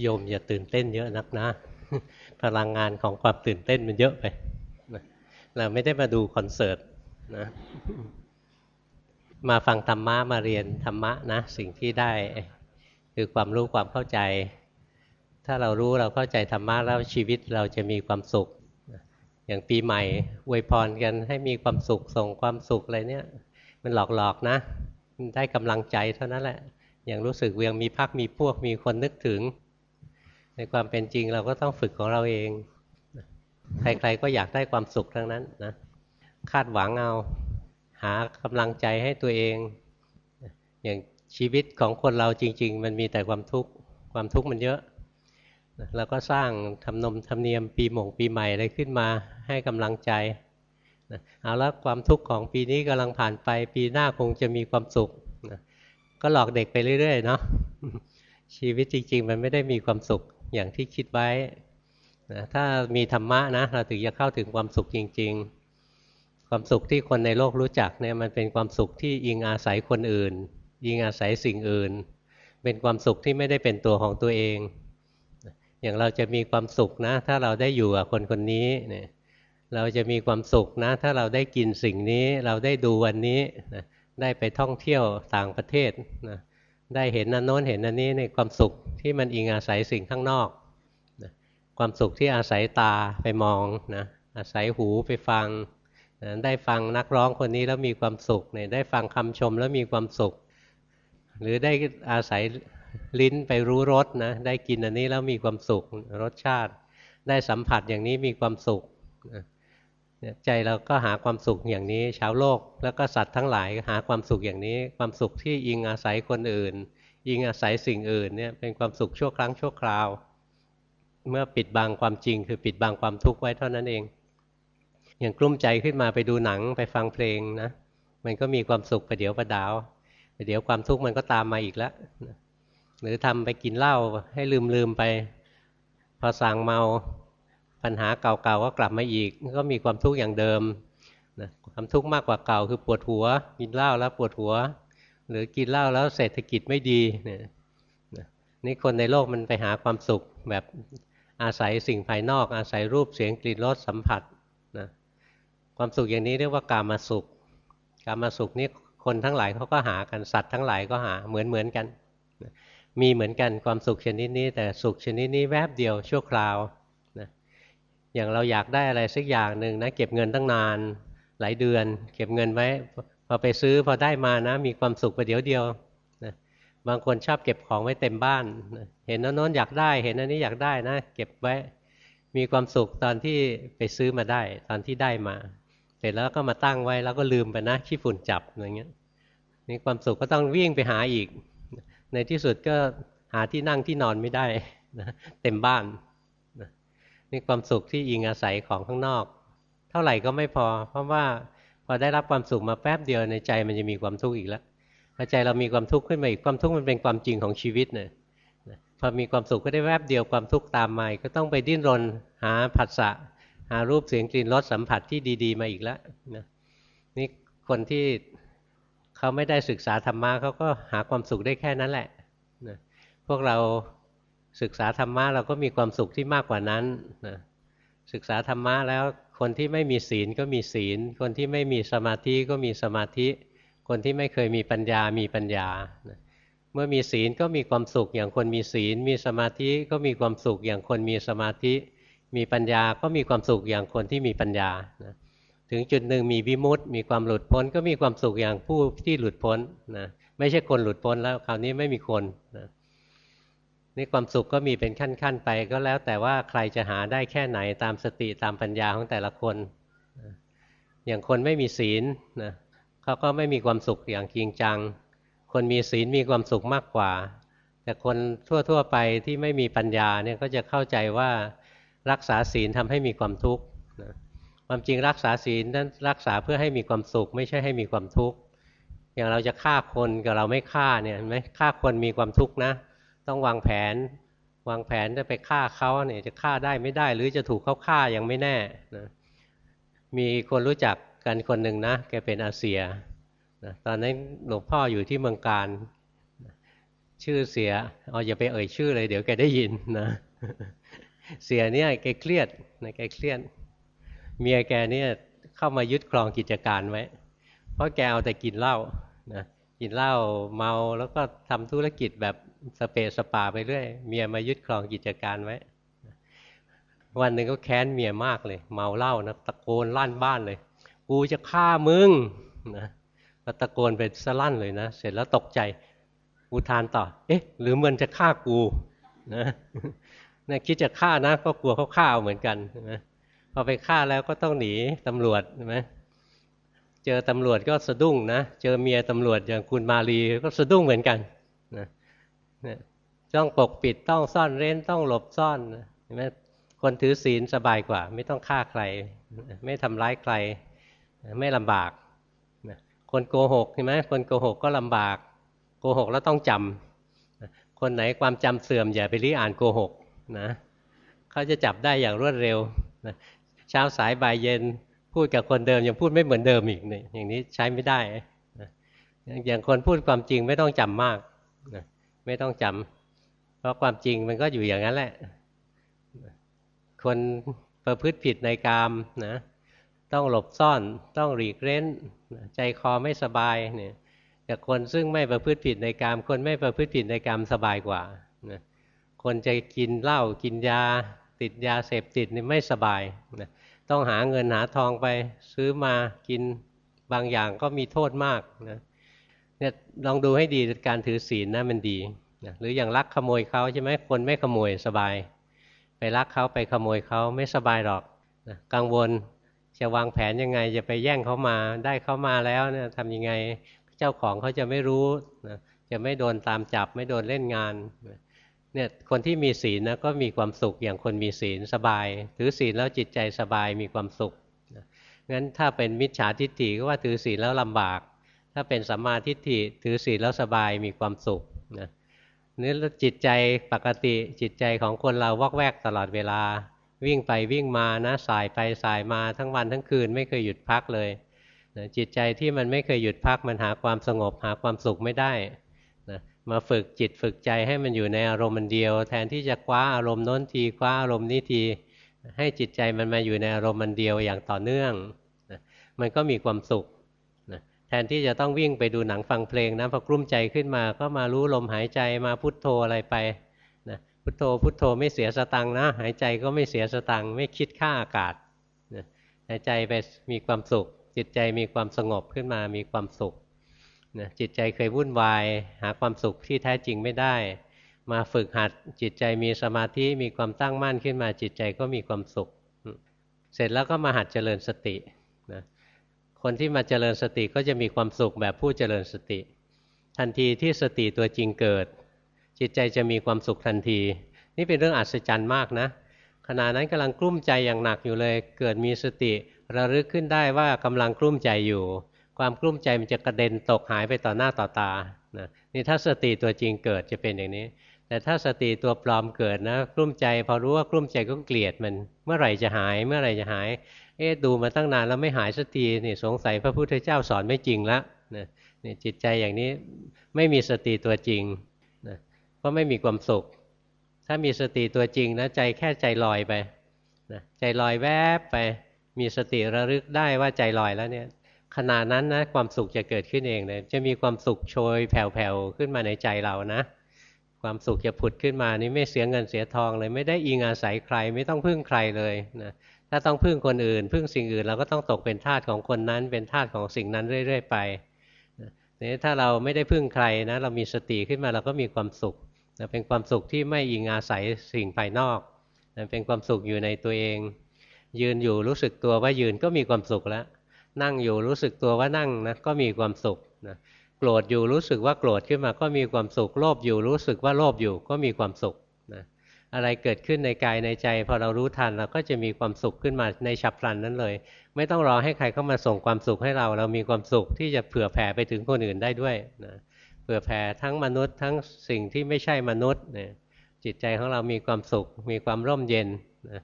โยมอย่าตื่นเต้นเยอะนักนะ พลังงานของความตื่นเต้นมันเยอะไปเราไม่ได้มาดูคอนเสิร์ตนะมาฟังธรรมะมาเรียนธรรมะนะ สิ่งที่ได้ คือความรู้ความเข้าใจ ถ้าเรารู้เราเข้าใจธรรมะแล้วชีวิตเราจะมีความสุข อย่างปีใหม่อวยพรกันให้มีความสุขส่งความสุขอะไรเนี่ย มันหลอกๆนะ ได้กำลังใจเท่านั้นแหละ อย่างรู้สึกเวียงมีพักมีพวกมีคนนึกถึง ในความเป็นจริงเราก็ต้องฝึกของเราเอง ใครๆก็อยากได้ความสุขทั้งนั้นนะคาดหวังเอาหากำลังใจให้ตัวเอง อย่างชีวิตของคนเราจริง ๆ มันมีแต่ความทุกข์ความทุกข์มันเยอะเราก็สร้างทำนมทำเนียมปีหม่งปีใหม่อะไรขึ้นมาให้กำลังใจเอาละความทุกข์ของปีนี้กำลังผ่านไป ปีหน้าคงจะมีความสุขก็หลอกเด็กไปเรื่อยๆเนาะชีวิตจริง ๆ มันไม่ได้มีความสุข อย่างที่คิดไว้นะถ้ามีธรรมะนะเราถึงจะเข้าถึงความสุขจริง ๆ ความสุขที่คนในโลกรู้จักเนี่ยมันเป็นความสุขที่อิงอาศัยคนอื่นยิงอาศัยสิ่งอื่น เป็นความสุขที่ไม่ได้เป็นตัวของตัวเอง อย่างเราจะมีความสุขนะ ถ้าเราได้อยู่กับคนคนนี้เนี่ยเราจะมีความสุขนะ ถ้าเราได้กินสิ่งนี้เราได้ดูวันนี้นะได้ไปท่องเที่ยวต่างประเทศนะ ได้เห็นนันโน้นเห็นอันนี้ในความสุขที่มันอิงอาศัยสิ่งข้างนอกนะความสุขที่อาศัยตาไปมองนะอาศัยหูไปฟังนะได้ฟังนักร้องคนนี้แล้วมีความสุขเนี่ยได้ฟังคำชมแล้วมีความสุข หรือได้อาศัยลิ้นไปรู้รสนะได้กินอันนี้แล้วมีความสุขรสชาติ ได้สัมผัสอย่างนี้มีความสุขนะ ใจเราก็หาความสุขอย่างนี้ ชาวโลก แล้วก็สัตว์ทั้งหลายหาความสุขอย่างนี้ ความสุขที่อิงอาศัยคนอื่น อิงอาศัยสิ่งอื่นเนี่ยเป็นความสุขชั่วครั้งชั่วคราว เมื่อปิดบังความจริง คือปิดบังความทุกข์ไว้เท่านั้นเอง อย่างกลุ้มใจขึ้นมาไปดูหนังไปฟังเพลงนะมันก็มีความสุขประเดี๋ยวประดาวประเดี๋ยวความทุกข์มันก็ตามมาอีกแล้วหรือทำไปกินเหล้าให้ลืมลืมไปพอสั่งเมา ปัญหาเก่าๆก็กลับมาอีก ก็มีความทุกข์อย่างเดิมนะความทุกข์มากกว่าเก่าคือปวดหัว กินเหล้าแล้วปวดหัว หรือกินเหล้าแล้วเศรษฐกิจไม่ดีเนี่ยนี่คนในโลกมันไปหาความสุขแบบอาศัยสิ่งภายนอก อาศัยรูปเสียงกลิ่นรสสัมผัสนะความสุขอย่างนี้เรียกว่ากามาสุข กามาสุขนี่คนทั้งหลายเขาก็หากันสัตว์ทั้งหลายก็หาเหมือนเหมือนกัน มีเหมือนกันความสุขชนิดนี้ แต่สุขชนิดนี้แวบเดียวชั่วคราว อย่างเราอยากได้อะไรสักอย่างหนึ่งนะ เก็บเงินตั้งนาน หลายเดือน เก็บเงินไว้ พอไปซื้อพอได้มานะ มีความสุขประเดี๋ยวเดียวนะบางคนชอบเก็บของไว้เต็มบ้านนะเห็นโน้นอยากได้ เห็นอันนี้อยากได้นะ เก็บไว้มีความสุขตอนที่ไปซื้อมาได้ ตอนที่ได้มา เสร็จแล้วก็มาตั้งไว้แล้วก็ลืมไปนะขี้ฝุ่นจับอย่างเงี้ยนี่ความสุขก็ต้องวิ่งไปหาอีก ในที่สุดก็หาที่นั่งที่นอนไม่ได้นะเต็มบ้าน นี่ความสุขที่อิงอาศัยของข้างนอก เท่าไหร่ก็ไม่พอ เพราะว่าพอได้รับความสุขมาแป๊บเดียวในใจมันจะมีความทุกข์อีกแล้วพอใจเรามีความทุกข์ขึ้นมาอีกความทุกข์มันเป็นความจริงของชีวิตเนี่ยพอมีความสุขก็ได้แวบเดียวความทุกข์ตามมาก็ต้องไปดิ้นรนหาผัสสะหารูปเสียงกลิ่นรสสัมผัสที่ดีๆ มาอีกแล้วนะนี่คนที่เขาไม่ได้ศึกษาธรรมะเขาก็หาความสุขได้แค่นั้นแหละนะพวกเรา ศึกษาธรรมะเราก็มีความสุขที่มากกว่านั้นนะศึกษาธรรมะแล้วคนที่ไม่มีศีลก็มีศีล คนที่ไม่มีสมาธิก็มีสมาธิ คนที่ไม่เคยมีปัญญามีปัญญา เมื่อมีศีลก็มีความสุขอย่างคนมีศีล มีสมาธิก็มีความสุขอย่างคนมีสมาธิ มีปัญญาก็มีความสุขอย่างคนที่มีปัญญา ถึงจุดหนึ่งมีวิมุตต์มีความหลุดพ้น ก็มีความสุขอย่างผู้ที่หลุดพ้นนะไม่ใช่คนหลุดพ้นแล้วคราวนี้ไม่มีคนนะ นี่ความสุขก็มีเป็นขั้นๆไป ก็แล้วแต่ว่าใครจะหาได้แค่ไหนตามสติตามปัญญาของแต่ละคน อย่างคนไม่มีศีลนะเขาก็ไม่มีความสุขอย่างจริงจัง คนมีศีลมีความสุขมากกว่า แต่คนทั่วๆไปที่ไม่มีปัญญาเนี่ยก็จะเข้าใจว่ารักษาศีลทำให้มีความทุกข์ความจริงรักษาศีลนั้นรักษาเพื่อให้มีความสุข ไม่ใช่ให้มีความทุกข์อย่างเราจะฆ่าคนกับเราไม่ฆ่าเนี่ยไหมฆ่าคนมีความทุกข์นะ ต้องวางแผน วางแผนจะไปฆ่าเขาเนี่ยจะฆ่าได้ไม่ได้ หรือจะถูกเขาฆ่ายังไม่แน่นะมีคนรู้จักกันคนหนึ่งนะแกเป็นอาเซียนะตอนนั้นหลวงพ่ออยู่ที่เมืองการชื่อเสียเอาอย่าไปเอ่ยชื่อเลย เดี๋ยวแกได้ยินนะเสียเนี่ยแกเครียดนะแกเครียดเมียแกเนี่ยเข้ามายึดครองกิจการไว้ เพราะแกเอาแต่กินเหล้านะกินเหล้าเมาแล้วก็ทำธุรกิจแบบ สเปสปาไปเรื่อยเมียมายึดครองกิจการไว้ วันหนึ่งก็แค้นเมียมากเลย เมาเหล้านะตะโกนลั่นบ้านเลย กูจะฆ่ามึงนะตะโกนไปสลั่นเลยนะ เสร็จแล้วตกใจอุทานต่อ เอ๊ะ หรือมันจะฆ่ากูนะนะคิดจะฆ่านะ ก็กลัวเขาฆ่าเหมือนกันนะพอไปฆ่าแล้วก็ต้องหนีตำรวจใช่ไหมเจอตำรวจก็สะดุ้งนะ เจอเมียตำรวจอย่างคุณมาลีก็สะดุ้งเหมือนกัน ต้องปกปิดต้องซ่อนเร้นต้องหลบซ่อนเห็นไหมคนถือศีลสบายกว่า ไม่ต้องฆ่าใคร ไม่ทำร้ายใคร ไม่ลำบากคนโกหกใช่ไหมคนโกหกก็ลำบาก โกหกแล้วต้องจำคนไหนความจำเสื่อมอย่าไปรีอ่านโกหกนะเขาจะจับได้อย่างรวดเร็วนะเช้าสายบ่ายเย็นพูดกับคนเดิมยังพูดไม่เหมือนเดิมอีกเนี่ยอย่างนี้ใช้ไม่ได้นะอย่างคนพูดความจริงไม่ต้องจำมากนะ ไม่ต้องจำเพราะความจริงมันก็อยู่อย่างนั้นแหละ คนประพฤติผิดในกามนะต้องหลบซ่อนต้องหลีกเร้น ใจคอไม่สบายเนี่ยกับคนซึ่งไม่ประพฤติผิดในกาม คนไม่ประพฤติผิดในกามสบายกว่านะคนจะกินเหล้ากินยา ติดยาเสพติดนี่ไม่สบายนะต้องหาเงินหาทองไปซื้อมากินบางอย่างก็มีโทษมากนะเนี่ยลองดูให้ดีการถือศีลนะมันดี นะหรืออย่างลักขโมยเขาใช่ไหมคนไม่ขโมยสบาย ไปลักเขาไปขโมยเขาไม่สบายหรอกนะกังวลจะวางแผนยังไง จะไปแย่งเขามาได้เขามาแล้วเนี่ยทำยังไงเจ้าของเขาจะไม่รู้นะจะไม่โดนตามจับไม่โดนเล่นงานเนี่ยคนที่มีศีลนะก็มีความสุขอย่างคนมีศีลสบาย ถือศีลแล้วจิตใจสบายมีความสุขงั้นถ้าเป็นมิจฉาทิฏฐิก็ว่าถือศีลแล้วลำบาก ถ้าเป็นสัมมาทิฏฐิถือศีลแล้วสบายมีความสุขนะ นี่จิตใจปกติจิตใจของคนเราวอกแวกตลอดเวลา วิ่งไปวิ่งมานะสายไปสายมาทั้งวันทั้งคืนไม่เคยหยุดพักเลยนะจิตใจที่มันไม่เคยหยุดพักมันหาความสงบหาความสุขไม่ได้นะมาฝึกจิตฝึกใจให้มันอยู่ในอารมณ์มันเดียว แทนที่จะคว้าอารมณ์โน้นทีคว้าอารมณ์นี้ทีให้จิตใจมันมาอยู่ในอารมณ์มันเดียวอย่างต่อเนื่องนะมันก็มีความสุข แทนที่จะต้องวิ่งไปดูหนังฟังเพลงนะพอกลุ้มใจขึ้นมาก็มารู้ลมหายใจมาพุทโธอะไรไปนะพุทโธพุทโธไม่เสียสตังนะ หายใจก็ไม่เสียสตังไม่คิดค่าอากาศหายใจไปมีความสุข จิตใจมีความสงบขึ้นมามีความสุขนะจิตใจเคยวุ่นวาย หาความสุขที่แท้จริงไม่ได้ มาฝึกหัดจิตใจมีสมาธิมีความตั้งมั่นขึ้นมาจิตใจก็มีความสุข เสร็จแล้วก็มาหัดเจริญสติ คนที่มาเจริญสติก็จะมีความสุขแบบผู้เจริญสติ ทันทีที่สติตัวจริงเกิด จิตใจจะมีความสุขทันที นี่เป็นเรื่องอัศจรรย์มากนะขณะนั้นกำลังกลุ้มใจอย่างหนักอยู่เลย เกิดมีสติระลึกขึ้นได้ว่ากำลังกลุ้มใจอยู่ ความกลุ้มใจมันจะกระเด็นตกหายไปต่อหน้าต่อตานะนี่ถ้าสติตัวจริงเกิดจะเป็นอย่างนี้ แต่ถ้าสติตัวปลอมเกิดนะกลุ้มใจ พอรู้ว่ากลุ้มใจก็เกลียดมัน เมื่อไหร่จะหาย เมื่อไหร่จะหาย เอ๊ดูมาตั้งนานแล้วไม่หายสักทีนี่สงสัยพระพุทธเจ้าสอนไม่จริงละนี่จิตใจอย่างนี้ไม่มีสติตัวจริงนะก็ไม่มีความสุข ถ้ามีสติตัวจริงนะใจแค่ใจลอยไปนะใจลอยแวบไป มีสติระลึกได้ว่าใจลอยแล้วเนี่ยขณะนั้นนะความสุขจะเกิดขึ้นเองเลยจะมีความสุขโชยแผ่วๆขึ้นมาในใจเรานะความสุขจะผุดขึ้นมานี่ไม่เสียเงินเสียทองเลย ไม่ได้อิงอาศัยใคร ไม่ต้องพึ่งใครเลยนะ ถ้าต้องพึ่งคนอื่น พึ่งสิ่งอื่นเราก็ต้องตกเป็นทาสของคนนั้น เป็นทาสของสิ่งนั้นเรื่อย ๆ ไปนี่ถ้าเราไม่ได้พึ่งใครนะ เรามีสติขึ้นมาเราก็มีความสุขเป็นความสุขที่ไม่อิงอาศัยสิ่งภายนอกเป็นความสุขอยู่ในตัวเอง ยืนอยู่รู้สึกตัวว่ายืนก็มีความสุขแล้ว นั่งอยู่รู้สึกตัวว่านั่งนะก็มีความสุขนะโกรธอยู่รู้สึกว่าโกรธขึ้นมาก็มีความสุขโลภอยู่รู้สึกว่าโลภอยู่ก็มีความสุข อะไรเกิดขึ้นในกายในใจ พอเรารู้ทันเราก็จะมีความสุขขึ้นมาในฉับพลันนั้นเลย ไม่ต้องรอให้ใครเข้ามาส่งความสุขให้เรา เรามีความสุขที่จะเผื่อแผ่ไปถึงคนอื่นได้ด้วยนะผื่อแผ่ทั้งมนุษย์ทั้งสิ่งที่ไม่ใช่มนุษย์เนี่ยจิตใจของเรามีความสุข มีความร่มเย็นนะ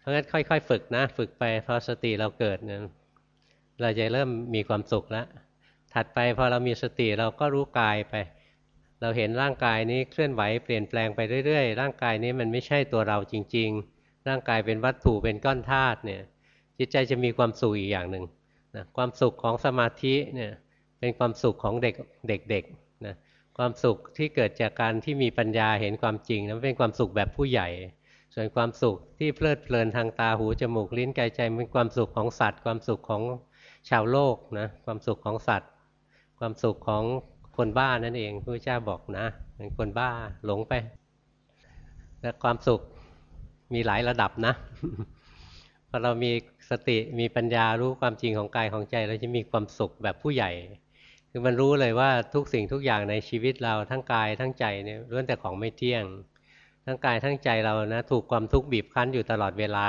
เพราะงั้นค่อย ๆ ฝึกนะ ฝึกไปพอสติเราเกิดเนี่ยเราจะเริ่มมีความสุขแล้วถัดไปพอเรามีสติเราก็รู้กายไป เราเห็นร่างกายนี้เคลื่อนไหวเปลี่ยนแปลงไปเรื่อยๆ ร่างกายนี้มันไม่ใช่ตัวเราจริง ๆ ร่างกายเป็นวัตถุเป็นก้อนธาตุเนี่ยจิตใจจะมีความสุขอีกอย่างหนึ่งนะความสุขของสมาธิเนี่ยเป็นความสุขของเด็กเด็กๆนะความสุขที่เกิดจากการที่มีปัญญาเห็นความจริงนั้นเป็นความสุขแบบผู้ใหญ่ ส่วนความสุขที่เพลิดเพลินทางตาหูจมูกลิ้นกายใจเป็นความสุขของสัตว์ ความสุขของชาวโลกนะความสุขของสัตว์ ความสุขของ คนบ้านั่นเองพระเจ้าบอกนะเป็นคนบ้าหลงไปและความสุขมีหลายระดับนะพอเรามีสติมีปัญญารู้ความจริงของกายของใจเราจะมีความสุขแบบผู้ใหญ่ คือมันรู้เลยว่าทุกสิ่งทุกอย่างในชีวิตเราทั้งกายทั้งใจเนี่ยล้วนแต่ของไม่เที่ยง ทั้งกายทั้งใจเรานะถูกความทุกข์บีบคั้นอยู่ตลอดเวลา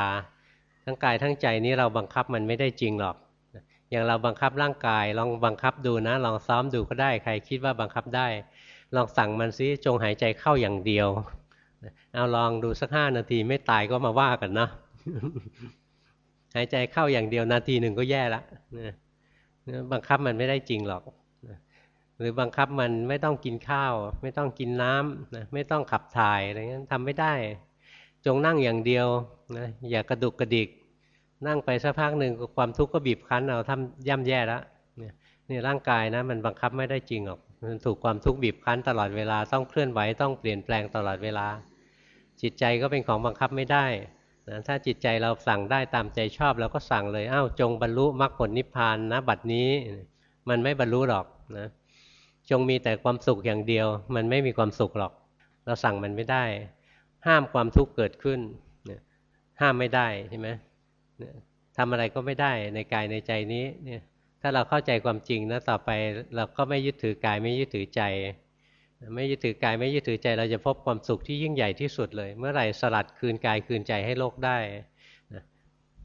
ทั้งกายทั้งใจนี้เราบังคับมันไม่ได้จริงหรอก อย่างเราบังคับร่างกาย ลองบังคับดูนะ ลองซ้อมดูก็ได้ ใครคิดว่าบังคับได้ ลองสั่งมันซิจงหายใจเข้าอย่างเดียว เอาลองดูสักห้านาทีไม่ตายก็มาว่ากันนะ หายใจเข้าอย่างเดียวนาทีหนึ่งก็แย่ละบังคับมันไม่ได้จริงหรอกหรือบังคับมันไม่ต้องกินข้าว ไม่ต้องกินน้ำไม่ต้องขับถ่ายอะไรเงี้ยทำไม่ได้ จงนั่งอย่างเดียวนะอย่ากระดุกกระดิก นั่งไปสักพักหนึ่งความทุกข์ก็บีบคั้นเราทำย่ำแย่แล้วเนี่ยร่างกายนะมันบังคับไม่ได้จริงหรอกมันถูกความทุกข์บีบคั้นตลอดเวลาต้องเคลื่อนไหวต้องเปลี่ยนแปลงตลอดเวลา จิตใจก็เป็นของบังคับไม่ได้นะถ้าจิตใจเราสั่งได้ตามใจชอบเราก็สั่งเลยอ้าวจงบรรลุมรรคผลนิพพานนะบัดนี้มันไม่บรรลุหรอกนะจงมีแต่ความสุขอย่างเดียว มันไม่มีความสุขหรอก เราสั่งมันไม่ได้ ห้ามความทุกข์เกิดขึ้นห้ามไม่ได้ใช่ไหม ทำอะไรก็ไม่ได้ในกายในใจนี้เนี่ยถ้าเราเข้าใจความจริงนะต่อไปเราก็ไม่ยึดถือกายไม่ยึดถือใจ ไม่ยึดถือกายไม่ยึดถือใจ เราจะพบความสุขที่ยิ่งใหญ่ที่สุดเลย เมื่อไหร่สลัดคืนกายคืนใจให้โลกได้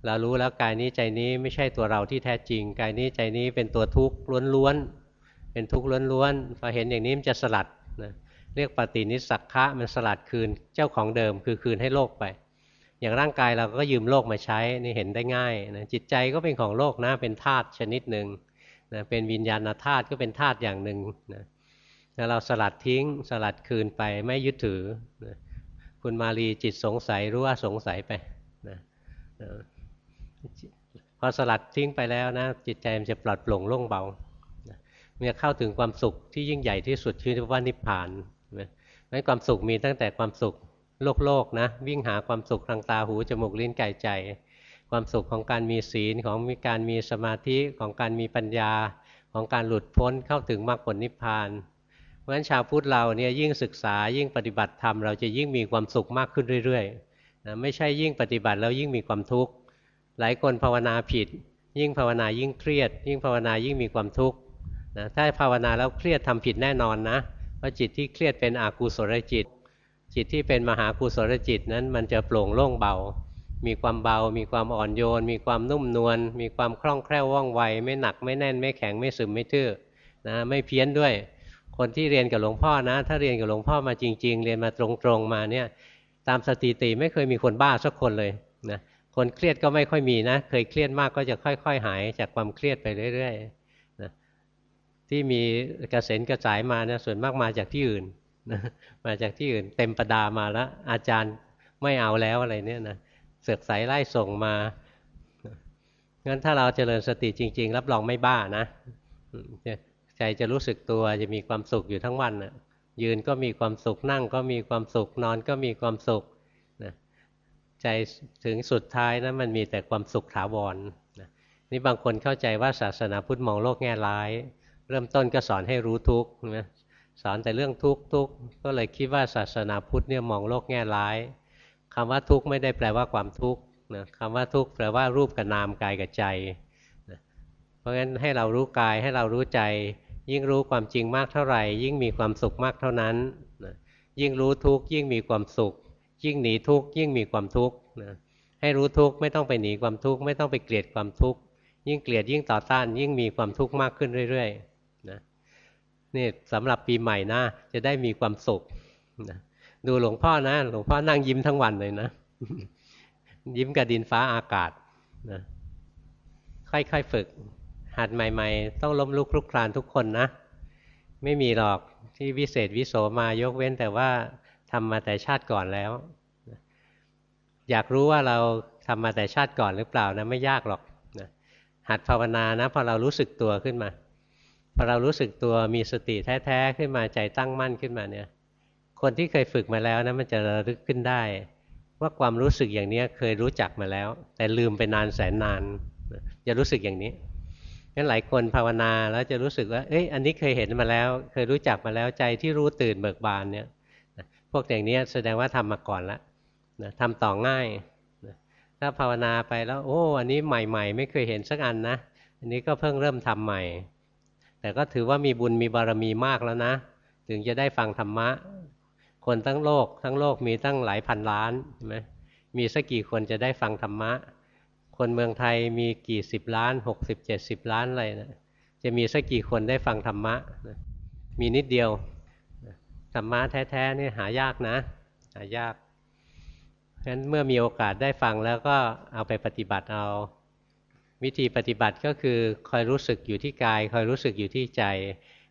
เรารู้แล้วกายนี้ใจนี้ไม่ใช่ตัวเราที่แท้จริง กายนี้ใจนี้เป็นตัวทุกข์ล้วนๆเป็นทุกข์ล้วนๆพอเห็นอย่างนี้มันจะสลัดนะเรียกปฏินิสักขะมันสลัดคืนเจ้าของเดิมคือคืนให้โลกไป อย่างร่างกายเราก็ยืมโลกมาใช้นี่เห็นได้ง่ายนะจิตใจก็เป็นของโลกนะเป็นธาตุชนิดหนึ่งนะเป็นวิญญาณธาตุก็เป็นธาตุอย่างหนึ่งนะแล้วเราสลัดทิ้งสลัดคืนไปไม่ยึดถือนะคุณมาลีจิตสงสัยรู้ว่าสงสัยไปนะพอสลัดทิ้งไปแล้วนะจิตใจมันจะปลอดโปร่งโล่งเบาเมื่อเข้าถึงความสุขที่ยิ่งใหญ่ที่สุดชื่อว่านิพพานนะนั้นความสุขมีตั้งแต่ความสุข โลกโลกนะวิ่งหาความสุขทางตาหูจมูกลิ้นกายใจ ความสุขของการมีศีลของมีการมีสมาธิของการมีปัญญาของการหลุดพ้นเข้าถึงมรรคผลนิพพานเพราะฉะนั้นชาวพุทธเราเนี่ยยิ่งศึกษายิ่งปฏิบัติธรรมเราจะยิ่งมีความสุขมากขึ้นเรื่อยๆนะไม่ใช่ยิ่งปฏิบัติแล้วยิ่งมีความทุกข์หลายคนภาวนาผิด ยิ่งภาวนายิ่งเครียด ยิ่งภาวนายิ่งมีความทุกข์นะถ้าภาวนาแล้วเครียดทำผิดแน่นอนนะเพราะจิตที่เครียดเป็นอกุศลจิต จิตที่เป็นมหากุศลจิตนั้นมันจะโปร่งโล่งเบา มีความเบา มีความอ่อนโยน มีความนุ่มนวล มีความคล่องแคล่วว่องไว ไม่หนักไม่แน่น ไม่แข็งไม่ซึมไม่ทื่อนะไม่เพี้ยนด้วย คนที่เรียนกับหลวงพ่อนะ ถ้าเรียนกับหลวงพ่อมาจริง ๆ เรียนมาตรงๆมาเนี่ยตามสถิติไม่เคยมีคนบ้าสักคนเลยนะคนเครียดก็ไม่ค่อยมีนะ เคยเครียดมากก็จะค่อย ๆ หายจากความเครียดไปเรื่อยๆนะที่มีกระเซ็นกระสายมาเนี่ยส่วนมากมาจากที่อื่น มาจากที่อื่นเต็มประดามาแล้ว อาจารย์ไม่เอาแล้วอะไรเนี่ยนะเสือกสายไล่ส่งมางั้นถ้าเราเจริญสติจริง ๆ รับรองไม่บ้านะใจจะรู้สึกตัวจะมีความสุขอยู่ทั้งวันนะยืนก็มีความสุขนั่งก็มีความสุขนอนก็มีความสุขนะใจถึงสุดท้ายนะมันมีแต่ความสุขถาวรนะนี่บางคนเข้าใจว่าศาสนาพุทธมองโลกแง่ร้าย เริ่มต้นก็สอนให้รู้ทุกข์นะ สอนแต่เรื่องทุกข์ทุกข์ก็เลยคิดว่าศาสนาพุทธเนี่ยมองโลกแง่ร้ายคำว่าทุกข์ไม่ได้แปลว่าความทุกข์นะคำว่าทุกข์แปลว่ารูปกับนามกายกับใจนะเพราะฉะนั้นให้เรารู้กายให้เรารู้ใจ ยิ่งรู้ความจริงมากเท่าไหร่ ยิ่งมีความสุขมากเท่านั้นนะยิ่งรู้ทุกข์ยิ่งมีความสุข ยิ่งหนีทุกข์ยิ่งมีความทุกข์นะให้รู้ทุกข์ไม่ต้องไปหนีความทุกข์ไม่ต้องไปเกลียดความทุกข์ยิ่งเกลียดยิ่งต่อต้าน ยิ่งมีความทุกข์มากขึ้นเรื่อยๆ นะนี่สำหรับปีใหม่นะจะได้มีความสุขนะดูหลวงพ่อนะ หลวงพ่อนั่งยิ้มทั้งวันเลยนะ ยิ้มกับดินฟ้าอากาศนะค่อยๆฝึก หัดใหม่ ๆ ต้องล้มลุกคลุกคลานทุกคนนะ ไม่มีหรอกที่วิเศษวิโสมายกเว้นแต่ว่าทำมาแต่ชาติก่อนแล้ว อยากรู้ว่าเราทำมาแต่ชาติก่อนหรือเปล่านะไม่ยากหรอกนะหัดภาวนานะพอเรารู้สึกตัวขึ้นมา อเรารู้สึกตัวมีสติแท้ๆขึ้นมาใจตั้งมั่นขึ้นมาเนี่ย คนที่เคยฝึกมาแล้วนะมันจะระลึกขึ้นได้ ว่าความรู้สึกอย่างนี้เคยรู้จักมาแล้ว แต่ลืมไปนานแสนนานจะรู้สึกอย่างนี้งั้นหลายคนภาวนาแล้วจะรู้สึกว่าเอ้ยอันนี้เคยเห็นมาแล้ว เคยรู้จักมาแล้วใจที่รู้ตื่นเบิกบานเนี่ยพวกอย่างนี้แสดงว่าทำมาก่อนแล้วนะทำต่อง่ายนะถ้าภาวนาไปแล้ว โอ้ อันนี้ใหม่ ๆ ไม่เคยเห็นสักอันนะ อันนี้ก็เพิ่งเริ่มทำใหม่ แต่ก็ถือว่ามีบุญมีบารมีมากแล้วนะ ถึงจะได้ฟังธรรมะ คนทั้งโลก ทั้งโลกมีตั้งหลายพันล้านใช่ไหมมีสักกี่คนจะได้ฟังธรรมะ คนเมืองไทยมีกี่สิบล้านหกสิบเจ็ดสิบล้านอะไรนะจะมีสักกี่คนได้ฟังธรรมะมีนิดเดียวธรรมะแท้ๆนี่หายากนะ หายากเพราะฉะนั้นเมื่อมีโอกาสได้ฟังแล้วก็เอาไปปฏิบัติเอา วิธีปฏิบัติก็คือคอยรู้สึกอยู่ที่กาย คอยรู้สึกอยู่ที่ใจ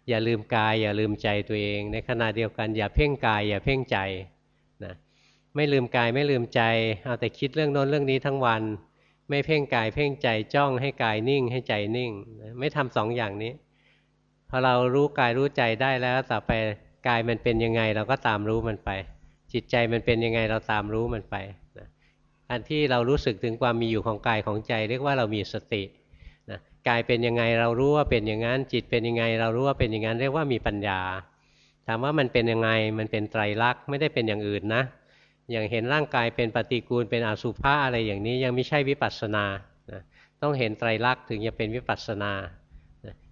อย่าลืมกาย อย่าลืมใจตัวเอง ในขณะเดียวกันอย่าเพ่งกาย อย่าเพ่งใจนะไม่ลืมกายไม่ลืมใจเอาแต่คิดเรื่องโน้นเรื่องนี้ทั้งวัน ไม่เพ่งกายเพ่งใจจ้องให้กายนิ่งให้ใจนิ่ง ไม่ทำสองอย่างนี้พอเรารู้กายรู้ใจได้แล้วต่อไปกายมันเป็นยังไง เราก็ตามรู้มันไป จิตใจมันเป็นยังไงเราตามรู้มันไป อันที่เรารู้สึกถึงความมีอยู่ของกายของใจ เรียกว่าเรามีสตินะกายเป็นยังไงเรารู้ว่าเป็นอย่างนั้นจิตเป็นยังไง เรารู้ว่าเป็นอย่างนั้นเรียกว่ามีปัญญา ถามว่ามันเป็นยังไงมันเป็นไตรลักษณ์ไม่ได้เป็นอย่างอื่นนะ อย่างเห็นร่างกายเป็นปฏิกูลเป็นอสุภะอะไรอย่างนี้ยังไม่ใช่วิปัสสนานะต้องเห็นไตรลักษณ์ถึงจะเป็นวิปัสสนา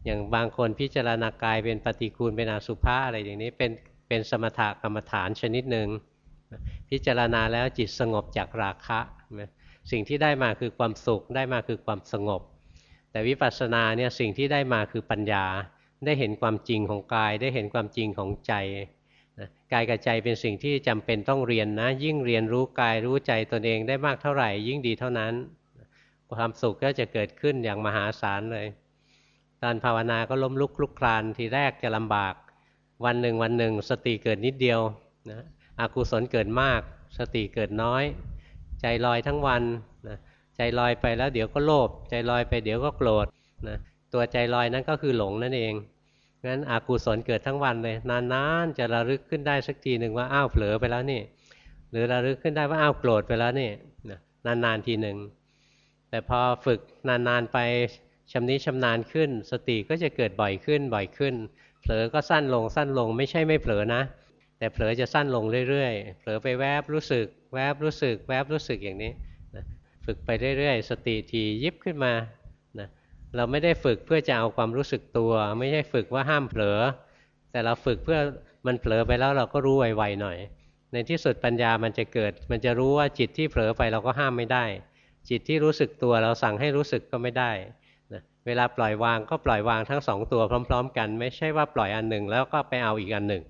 อย่างบางคนพิจารณากายเป็นปฏิกูลเป็นอสุภะอะไรอย่างนี้เป็นเป็นสมถกรรมฐานชนิดหนึ่ง พิจารณาแล้วจิตสงบจากราคะสิ่งที่ได้มาคือความสุขได้มาคือความสงบ แต่วิปัสสนาเนี่ยสิ่งที่ได้มาคือปัญญา ได้เห็นความจริงของกาย ได้เห็นความจริงของใจกายกับใจเป็นสิ่งที่จำเป็นต้องเรียนนะ ยิ่งเรียนรู้กายรู้ใจตนเองได้มากเท่าไหร่ ยิ่งดีเท่านั้น ความสุขก็จะเกิดขึ้นอย่างมหาศาลเลย ตอนภาวนาก็ล้มลุกคลุกคลานทีแรกจะลำบาก วันหนึ่งวันหนึ่ง สติเกิดนิดเดียวนะ อกุศลเกิดมาก สติเกิดน้อย ใจลอยทั้งวันนะใจลอยไปแล้วเดี๋ยวก็โลภใจลอยไปเดี๋ยวก็โกรธนะตัวใจลอยนั้นก็คือหลงนั่นเองงั้นอกุศลเกิดทั้งวันเลย นานๆจะระลึกขึ้นได้สักทีหนึ่งว่าอ้าวเผลอไปแล้วนี่ หรือระลึกขึ้นได้ว่าอ้าวโกรธไปแล้วนี่นานๆทีหนึ่งแต่พอฝึกนานๆไปชำนิชำนาญขึ้น สติก็จะเกิดบ่อยขึ้นบ่อยขึ้น เผลอก็สั้นลงสั้นลงไม่ใช่ไม่เผลอนะ แต่เผลอจะสั้นลงเรื่อยๆ เผลอไปแวบรู้สึก แวบรู้สึก แวบรู้สึกอย่างนี้นะฝึกไปเรื่อยๆ สติทียิบขึ้นมานะเราไม่ได้ฝึกเพื่อจะเอาความรู้สึกตัว ไม่ใช่ฝึกว่าห้ามเผลอ แต่เราฝึกเพื่อมันเผลอไปแล้วเราก็รู้ไวๆหน่อย ในที่สุดปัญญามันจะเกิด มันจะรู้ว่าจิตที่เผลอไปเราก็ห้ามไม่ได้ จิตที่รู้สึกตัวเราสั่งให้รู้สึกก็ไม่ได้เวลาปล่อยวางก็ปล่อยวางทั้งสองตัวพร้อม ๆ กัน ไม่ใช่ว่าปล่อยอันหนึ่งแล้วก็ไปเอาอีกอันหนึ่ง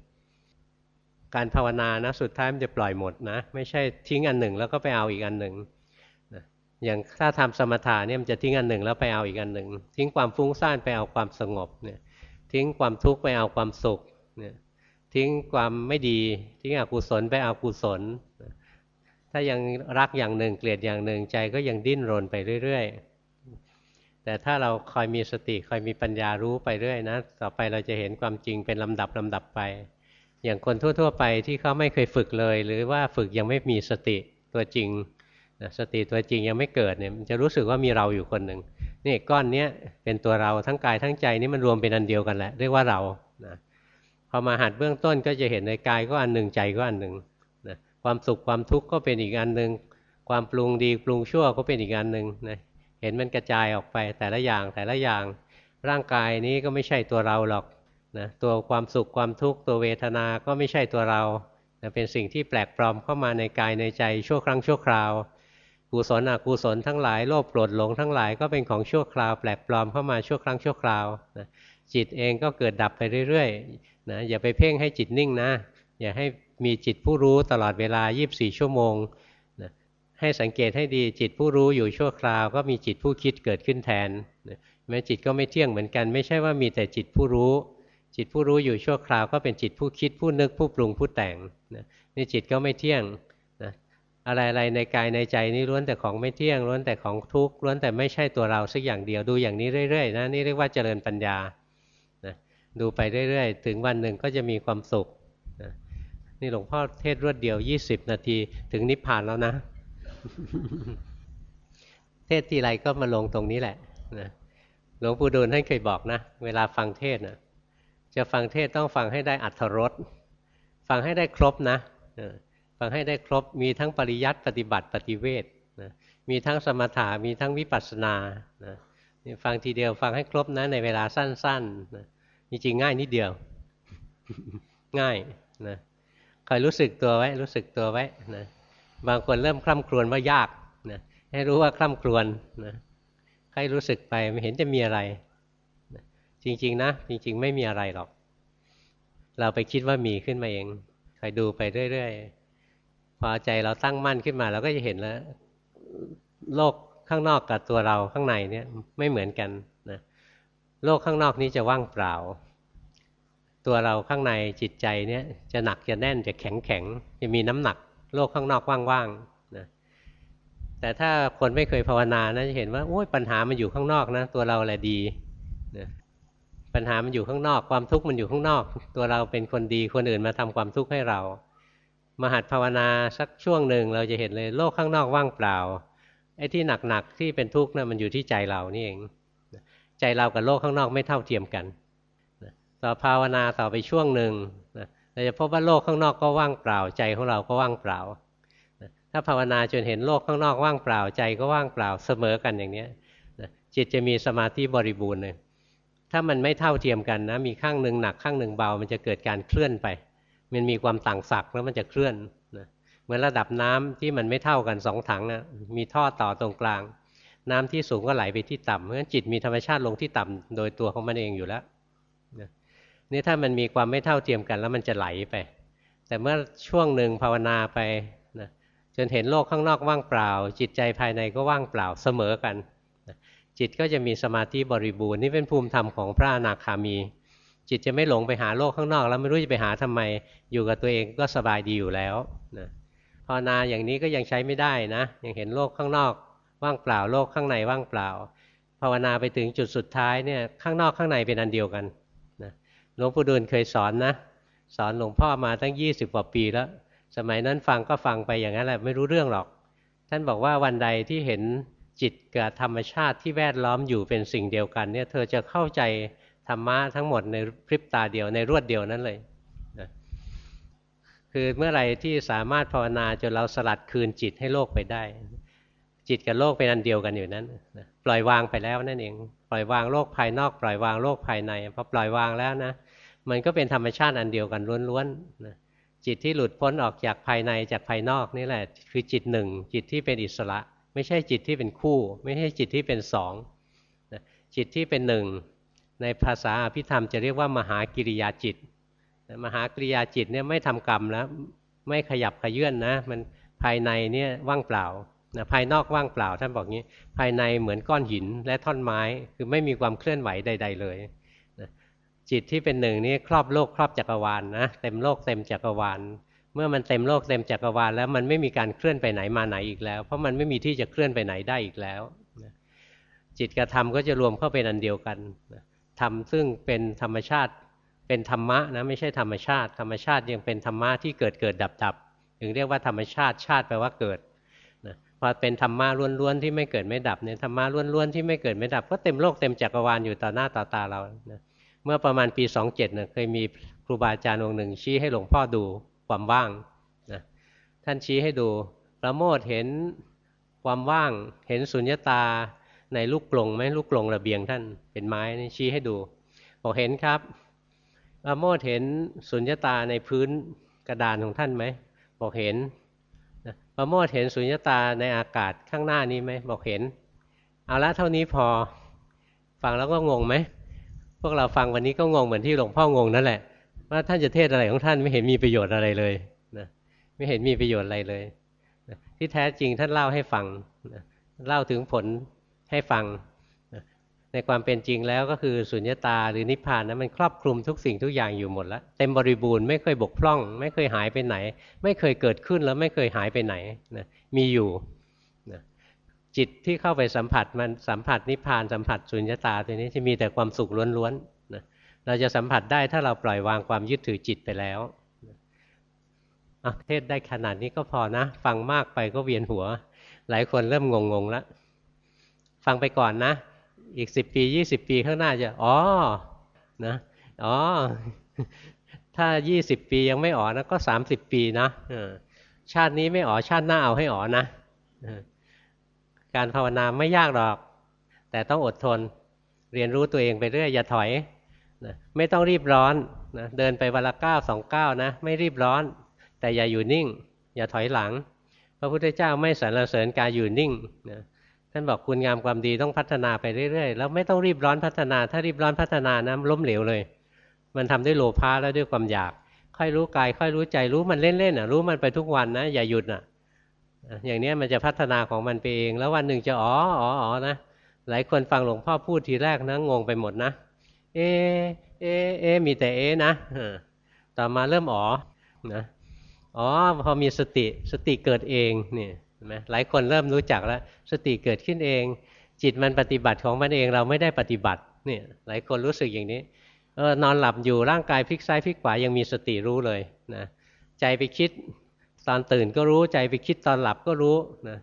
การภาวนานะสุดท้ายมันจะปล่อยหมดนะ ไม่ใช่ทิ้งอันหนึ่งแล้วก็ไปเอาอีกอันหนึ่งนะอย่างถ้าทำสมถะเนี่ยมันจะทิ้งอันหนึ่งแล้วไปเอาอีกอันหนึ่งทิ้งความฟุ้งซ่านไปเอาความสงบเนี่ยทิ้งความทุกข์ไปเอาความสุขเนี่ยทิ้งความไม่ดีทิ้งอกุศลไปเอากุศล ถ้ายังรักอย่างหนึ่งเกลียดอย่างหนึ่งใจก็ยังดิ้นรนไปเรื่อย ๆ แต่ถ้าเราคอยมีสติคอยมีปัญญารู้ไปเรื่อยนะต่อไปเราจะเห็นความจริงเป็นลำดับลำดับไป อย่างคนทั่ว ๆ ไปที่เขาไม่เคยฝึกเลย หรือว่าฝึกยังไม่มีสติตัวจริงนะสติตัวจริงยังไม่เกิดเนี่ยมันจะรู้สึกว่ามีเราอยู่คนหนึ่งนี่ก้อนเนี้ยเป็นตัวเราทั้งกายทั้งใจนี่มันรวมเป็นอันเดียวกันแหละเรียกว่าเรานะพอมาหัดเบื้องต้นก็จะเห็นในกายก็อันหนึ่งใจก็อันหนึ่งนะความสุขความทุกข์ก็เป็นอีกอันหนึ่งความปรุงดีปรุงชั่วก็เป็นอีกอันหนึ่งนะเห็นมันกระจายออกไปแต่ละอย่างแต่ละอย่างร่างกายนี้ก็ไม่ใช่ตัวเราหรอก นะตัวความสุขความทุกข์ตัวเวทนาก็ไม่ใช่ตัวเรานะเป็นสิ่งที่แปลกปลอมเข้ามาในกายในใจชั่วครั้งชั่วคราว กุศลอกุศลทั้งหลายโลภโกรธหลงทั้งหลายก็เป็นของชั่วคราว แปลกปลอมเข้ามาชั่วครั้งชั่วคราวนะจิตเองก็เกิดดับไปเรื่อยๆนะอย่าไปเพ่งให้จิตนิ่งนะ อย่าให้มีจิตผู้รู้ตลอดเวลา 24 ชั่วโมงให้สังเกตให้ดีจิตผู้รู้อยู่ชั่วคราว ก็มีจิตผู้คิดเกิดขึ้นแทนแม้จิตก็ไม่เที่ยงเหมือนกัน ไม่ใช่ว่ามีแต่จิตผู้รู้ จิตผู้รู้อยู่ชั่วคราวก็เป็นจิตผู้คิดผู้นึกผู้ปรุงผู้แต่งนะนี่จิตก็ไม่เที่ยงนะอะไรๆในกายในใจนี่ล้วนแต่ของไม่เที่ยงล้วนแต่ของทุกข์ล้วนแต่ไม่ใช่ตัวเราสักอย่างเดียวดูอย่างนี้เรื่อยๆนะนี่เรียกว่าเจริญปัญญานะดูไปเรื่อยๆ ถึงวันหนึ่งก็จะมีความสุขนะนี่หลวงพ่อเทศรวดเดียว 20 นาทีถึงนิพพานแล้วนะ เทศทีไรก็มาลงตรงนี้แหละนะหลวงปู่ดูลท่านเคยบอกนะ เวลาฟังเทศนะ จะฟังเทศต้องฟังให้ได้อัธรสฟังให้ได้ครบนะฟังให้ได้ครบมีทั้งปริยัติปฏิบัติปฏิเวทนะมีทั้งสมถะมีทั้งวิปัสสนานะฟังทีเดียวฟังให้ครบนะในเวลาสั้นๆนะจริงๆง่ายนิดเดียว ง่ายนะคอยรู้สึกตัวไว้ รู้สึกตัวไว้นะบางคนเริ่มคล่ำครวญว่ายากนะให้รู้ว่าคล่ำครวญนะให้รู้สึกไปไม่เห็นจะมีอะไร จริง ๆ นะ จริง ๆ ไม่มีอะไรหรอก เราไปคิดว่ามีขึ้นมาเองคอยดูไปเรื่อยๆพอใจเราตั้งมั่นขึ้นมาเราก็จะเห็นแล้ว โลกข้างนอกกับตัวเราข้างในเนี่ยไม่เหมือนกันนะโลกข้างนอกนี้จะว่างเปล่า ตัวเราข้างในจิตใจเนี่ยจะหนักจะแน่นจะแข็งแข็งจะมีน้ำหนัก โลกข้างนอกว่างๆนะแต่ถ้าคนไม่เคยภาวนานะจะเห็นว่าโอ้ยปัญหามันอยู่ข้างนอกนะ ตัวเราแหละดีนะ ปัญหามันอยู่ข้างนอก ความทุกข์มันอยู่ข้างนอก ตัวเราเป็นคนดีคนอื่นมาทำความทุกข์ให้เรา มาหัดภาวนาสักช่วงหนึ่งเราจะเห็นเลยโลกข้างนอกว่างเปล่าไอ้ที่หนักๆที่เป็นทุกข์นะ่ะมันอยู่ที่ใจเรานี่เอง ใจเรากับโลกข้างนอกไม่เท่าเทียมกันต่อภาวนาต่อไปช่วงหนึ่งเราจะพบว่าโลกข้างนอกก็ว่างเปล่า ใจของเราก็ว่างเปล่าถ้าภาวนาจนเห็นโลกข้างนอกว่างเปล่าใจก็ว่างเปล่าเสมอกันอย่างนี้นะจิตจะมีสมาธิบริบูรณ์เลย ถ้ามันไม่เท่าเทียมกันนะ มีข้างหนึ่งหนักข้างหนึ่งเบา มันจะเกิดการเคลื่อนไป มันมีความต่างศักย์แล้วมันจะเคลื่อนนะเหมือนระดับน้ำที่มันไม่เท่ากันสองถังนะมีท่อต่อตรงกลาง น้ำที่สูงก็ไหลไปที่ต่ำเพราะฉะนั้นจิตมีธรรมชาติลงที่ต่ำโดยตัวของมันเองอยู่แล้วนี่ถ้ามันมีความไม่เท่าเทียมกันแล้วมันจะไหลไป แต่เมื่อช่วงหนึ่งภาวนาไปนะจนเห็นโลกข้างนอกว่างเปล่า จิตใจภายในก็ว่างเปล่าเสมอกัน จิตก็จะมีสมาธิบริบูรณ์นี่เป็นภูมิธรรมของพระอนาคามี จิตจะไม่หลงไปหาโลกข้างนอก แล้วไม่รู้จะไปหาทำไม อยู่กับตัวเองก็สบายดีอยู่แล้วนะภาวนาอย่างนี้ก็ยังใช้ไม่ได้นะ ยังเห็นโลกข้างนอก ว่างเปล่าโลกข้างในว่างเปล่า ภาวนาไปถึงจุดสุดท้ายเนี่ยข้างนอกข้างในเป็นอันเดียวกันหลวงปู่ดูลเคยสอนนะ สอนหลวงพ่อมาตั้งยี่สิบกว่าปีแล้ว สมัยนั้นฟังก็ฟังไปอย่างนั้นแหละไม่รู้เรื่องหรอก ท่านบอกว่าวันใดที่เห็น จิตกับธรรมชาติที่แวดล้อมอยู่เป็นสิ่งเดียวกันเนี่ยเธอจะเข้าใจธรรมะทั้งหมดในพริบตาเดียวในรวดเดียวนั้นเลยนะคือเมื่อไหร่ที่สามารถภาวนาจนเราสลัดคืนจิตให้โลกไปได้ จิตกับโลกเป็นอันเดียวกันอยู่นั้นนะปล่อยวางไปแล้วนั่นเองปล่อยวางโลกภายนอก ปล่อยวางโลกภายในพอปล่อยวางแล้วนะมันก็เป็นธรรมชาติอันเดียวกันล้วนๆนะจิตที่หลุดพ้นออกจากภายในจากภายนอกนี่แหละ คือจิตหนึ่งจิตที่เป็นอิสระ ไม่ใช่จิตที่เป็นคู่ ไม่ใช่จิตที่เป็นสองนะจิตที่เป็นหนึ่งในภาษาอภิธรรมจะเรียกว่ามหากิริยาจิตมหากิริยาจิตเนี่ยไม่ทำกรรมแล้วไม่ขยับขยื่นนะ มันภายในเนี่ยว่างเปล่านะภายนอกว่างเปล่าท่านบอกงี้ ภายในเหมือนก้อนหินและท่อนไม้ คือไม่มีความเคลื่อนไหวใด ๆ เลยจิตที่เป็นหนึ่งนี้ครอบโลกครอบจักรวาลนนะเต็มโลกเต็มจักรวาล เมื่อมันเต็มโลกเต็มจักรวาลแล้วมันไม่มีการเคลื่อนไปไหนมาไหนอีกแล้ว เพราะมันไม่มีที่จะเคลื่อนไปไหนได้อีกแล้วจิตกับธรรมก็จะรวมเข้าเป็นอันเดียวกันธรรมซึ่งเป็นธรรมชาติเป็นธรรมะนะไม่ใช่ธรรมชาติ ธรรมชาติยังเป็นธรรมะที่เกิดเกิดดับดับถึงเรียกว่าธรรมชาติชาติแปลว่าเกิดพอเป็นธรรมะล้วนๆที่ไม่เกิดไม่ดับเนี่ยธรรมะล้วนๆที่ไม่เกิดไม่ดับ ก็เต็มโลกเต็มจักรวาลอยู่ต่อหน้าต่อตาเรานะเมื่อประมาณปี 27เนี่ยเคยมีครูบาอาจารย์องค์หนึ่งชี้ให้หลวงพ่อดู ความว่างนะท่านชี้ให้ดูประโมทเห็นความว่างเห็นสุญญตาในลูกกลงไหมลูกกลงระเบียงท่านเป็นไม้นี่ชี้ให้ดูบอกเห็นครับประโมทเห็นสุญญตาในพื้นกระดานของท่านไหมบอกเห็นประโมทเห็นสุญญตาในอากาศข้างหน้านี้ไหมบอกเห็น เอาละเท่านี้พอฟังแล้วก็งงไหมพวกเราฟังวันนี้ก็งงเหมือนที่หลวงพ่องงนั่นแหละ ว่าท่านจะเทศอะไรของท่านไม่เห็นมีประโยชน์อะไรเลยนะไม่เห็นมีประโยชน์อะไรเลยนะที่แท้จริงท่านเล่าให้ฟังนะเล่าถึงผลให้ฟังนะในความเป็นจริงแล้วก็คือสุญญตาหรือนิพพานนะมันครอบคลุมทุกสิ่งทุกอย่างอยู่หมดแล้วเต็มบริบูรณ์ไม่เคยบกพร่อง ไม่เคยหายไปไหน ไม่เคยเกิดขึ้นแล้วไม่เคยหายไปไหนนะมีอยู่นะจิตที่เข้าไปสัมผัสมันสัมผัสนิพพานสัมผัสสุญญตาตัวนี้จะมีแต่ความสุขล้วนๆ เราจะสัมผัสได้ถ้าเราปล่อยวางความยึดถือจิตไปแล้วเทศได้ขนาดนี้ก็พอนะ ฟังมากไปก็เวียนหัว หลายคนเริ่มงงๆแล้ว ฟังไปก่อนนะ อีกสิบปียี่สิบปีข้างหน้าจะอ๋อนะอ๋อถ้ายี่สิบปียังไม่อ๋อนะก็สามสิบปีนะชาตินี้ไม่อ๋อชาติหน้าเอาให้อ๋อนะการภาวนาไม่ยากหรอก แต่ต้องอดทน เรียนรู้ตัวเองไปเรื่อยอย่าถอย นะไม่ต้องรีบร้อนนะเดินไปวันละเก้าสองเก้านะไม่รีบร้อน แต่อย่าอยู่นิ่ง อย่าถอยหลัง พระพุทธเจ้าไม่สรรเสริญการอยู่นิ่งนะท่านบอกคุณงามความดีต้องพัฒนาไปเรื่อยๆแล้วไม่ต้องรีบร้อนพัฒนา ถ้ารีบร้อนพัฒนานะล้มเหลวเลย มันทำด้วยโลภะแล้วด้วยความอยาก ค่อยรู้กาย ค่อยรู้ใจรู้มันเล่นๆอะรู้มันไปทุกวันนะ อย่าหยุดอะอย่างนี้มันจะพัฒนาของมันไปเอง แล้ววันหนึ่งจะอ๋ออ๋ออ๋อนะหลายคนฟังหลวงพ่อพูดทีแรกนะงงไปหมดนะ เอ เอ เอ มีแต่เอนะต่อมาเริ่มอ๋อนะอ๋อพอมีสติสติเกิดเองเนี่ยไหมหลายคนเริ่มรู้จักแล้ว สติเกิดขึ้นเอง จิตมันปฏิบัติของมันเองเราไม่ได้ปฏิบัติเนี่ยหลายคนรู้สึกอย่างนี้เออนอนหลับอยู่ร่างกายพลิกซ้ายพลิกขวายังมีสติรู้เลยนะใจไปคิดตอนตื่นก็รู้ใจไปคิดตอนหลับก็รู้นะ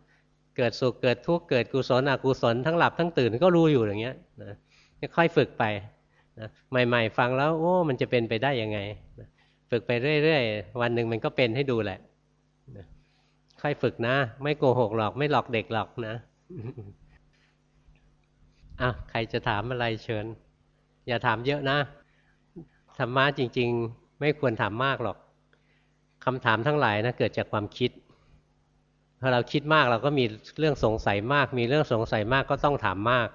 เกิดสุขเกิดทุกข์เกิดกุศลอกุศลทั้งหลับทั้งตื่นก็รู้อยู่อย่างเงี้ยนะค่อยฝึกไป นะใหม่ ๆ ฟังแล้ว โอ้ มันจะเป็นไปได้ยังไงนะฝึกไปเรื่อยๆ วันหนึ่งมันก็เป็นให้ดูแหละค่อยฝึกนะ ไม่โกหกหรอก ไม่หลอกเด็กหรอกนะอะใครจะถามอะไรเชิญ อย่าถามเยอะนะธรรมะจริง ๆ ไม่ควรถามมากหรอกคำถามทั้งหลายนะเกิดจากความคิดพอเราคิดมากเราก็มีเรื่องสงสัยมาก มีเรื่องสงสัยมากก็ต้องถามมาก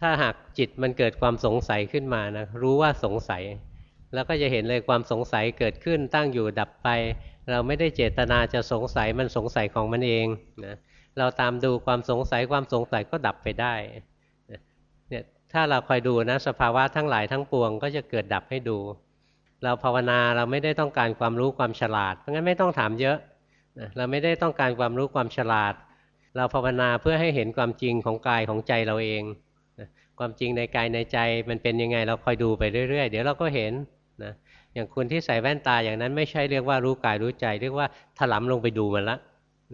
ถ้าหากจิตมันเกิดความสงสัยขึ้นมานะรู้ว่าสงสัย แล้วก็จะเห็นเลยความสงสัยเกิดขึ้นตั้งอยู่ดับไป เราไม่ได้เจตนาจะสงสัยมันสงสัยของมันเองนะเราตามดูความสงสัยความสงสัยก็ดับไปได้เนี่ยถ้าเราคอยดูนะสภาวะทั้งหลายทั้งปวง ก็จะเกิดดับให้ดู เราภาวนาเราไม่ได้ต้องการความรู้ความฉลาดเพราะงั้นไม่ต้องถามเยอะเราไม่ได้ต้องการความรู้ความฉลาด เราภาวนาเพื่อให้เห็นความจริงของกายของใจเราเอง ความจริงในกายในใจมันเป็นยังไงเราคอยดูไปเรื่อยๆ เดี๋ยวเราก็เห็นนะอย่างคุณที่ใส่แว่นตาอย่างนั้นไม่ใช่เรียกว่ารู้กายรู้ใจ เรียกว่าถลำลงไปดูมันละ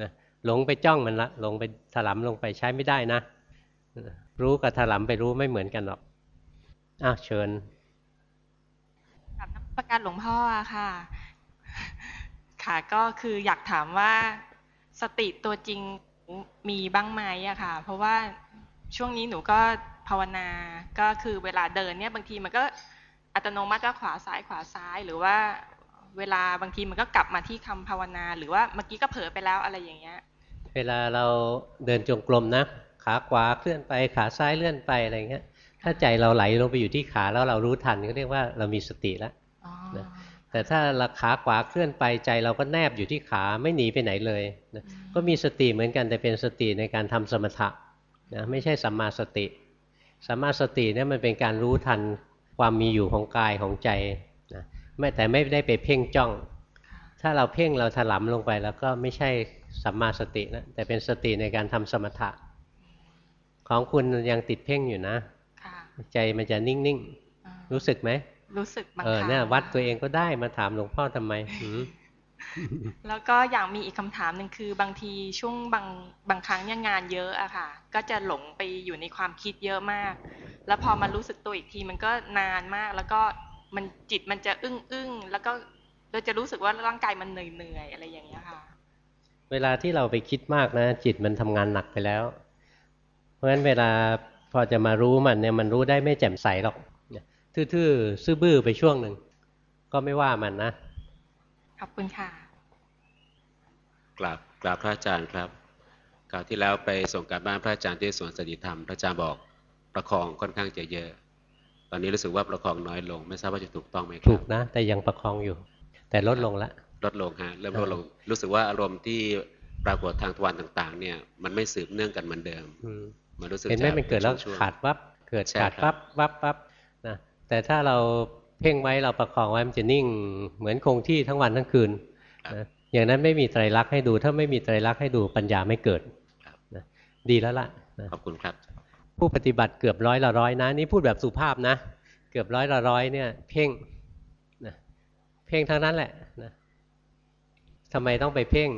นะหลงไปจ้องมันละหลงไปถลำลงไปใช้ไม่ได้นะ รู้กับถลำไปรู้ไม่เหมือนกันหรอกอ้าวเชิญกับนักประการหลวงพ่อค่ะ ค่ะก็คืออยากถามว่าสติตัวจริงมีบ้างไหมอะค่ะ เพราะว่าช่วงนี้หนูก็ ภาวนา ก็คือเวลาเดินเนี่ยบางทีมันก็อัตโนมัติก็ขวาซ้ายขวาซ้ายหรือว่าเวลาบางทีมันก็กลับมาที่คำภาวนา หรือว่าเมื่อกี้ก็เผลอไปแล้วอะไรอย่างเงี้ย เวลาเราเดินจงกรมนะขาขวาเคลื่อนไปขาซ้ายเลื่อนไปอะไรเงี้ย ถ้าใจเราไหลลงไปอยู่ที่ขาแล้วเรารู้ทันก็เรียกว่าเรามีสติแล้วนะแต่ถ้าเราขาขวาเคลื่อนไปใจเราก็แนบอยู่ที่ขาไม่หนีไปไหนเลยนะก็มีสติเหมือนกันแต่เป็นสติในการทำสมถะนะไม่ใช่สัมมาสติ สัมมาสติเนี่ยมันเป็นการรู้ทันความมีอยู่ของกายของใจนะไม่แต่ไม่ได้ไปเพ่งจ้อง ถ้าเราเพ่งเราถลำลงไป แล้วก็ไม่ใช่สัมมาสตินะแต่เป็นสติในการทำสมถะ ของคุณยังติดเพ่งอยู่นะใจมันจะนิ่งๆ รู้สึกไหมรู้สึกบางครั้งเออเนี่ยวัดตัวเองก็ได้มาถามหลวงพ่อทำไม แล้วก็อย่ากมีอีกคำถามหนึ่งคือบางทีช่วงบางบางครั้งเนี่ยงานเยอะอะค่ะ ก็จะหลงไปอยู่ในความคิดเยอะมาก แล้วพอมารู้สึกตัวอีกทีมันก็นานมาก แล้วก็มันจิตมันจะอึ้งอึ้งแล้วก็เราจะรู้สึกว่าร่างกายมันเหนื่อยเหนื่อยอะไรอย่างเงี้ยค่ะ เวลาที่เราไปคิดมากนะ จิตมันทำงานหนักไปแล้ว เพราะฉะนั้นเวลาพอจะมารู้มันเนี่ยมันรู้ได้ไม่แจ่มใสหรอก ทื่อๆซื่อบื้อไปช่วงหนึ่งก็ไม่ว่ามันนะ ขอบคุณค่ะกราบกราบพระอาจารย์ครับกล่าวที่แล้วไปส่งการบ้านพระอาจารย์ที่สวนสติธรรม พระอาจารย์บอกประคองค่อนข้างจะเยอะ ตอนนี้รู้สึกว่าประคองน้อยลง ไม่ทราบว่าจะถูกต้องไหมครับถูกนะ แต่ยังประคองอยู่ แต่ลดลงละลดลงฮะเริ่มลดลง รู้สึกว่าอารมณ์ที่ปรากฏทางทวารต่าง ๆ เนี่ย มันไม่สืบเนื่องกันเหมือนเดิมมันรู้สึกเห็นไหมจะมันเกิดแล้วช่วงๆขาดวับเกิดใช่ขาดครับวับวับวับนะแต่ถ้าเรา เพ่งไว้เราประคองไว้มันจะนิ่งเหมือนคงที่ทั้งวันทั้งคืนนะอย่างนั้นไม่มีไตรลักษณ์ให้ดู ถ้าไม่มีไตรลักษณ์ให้ดูปัญญาไม่เกิดนะดีแล้วล่ะนะขอบคุณครับ ผู้ปฏิบัติเกือบร้อยละร้อยนะนี่พูดแบบสุภาพนะ เกือบร้อยละร้อยเนี่ย เพ่งนะเพ่งทั้งนั้นแหละนะทำไมต้องไปเพ่ง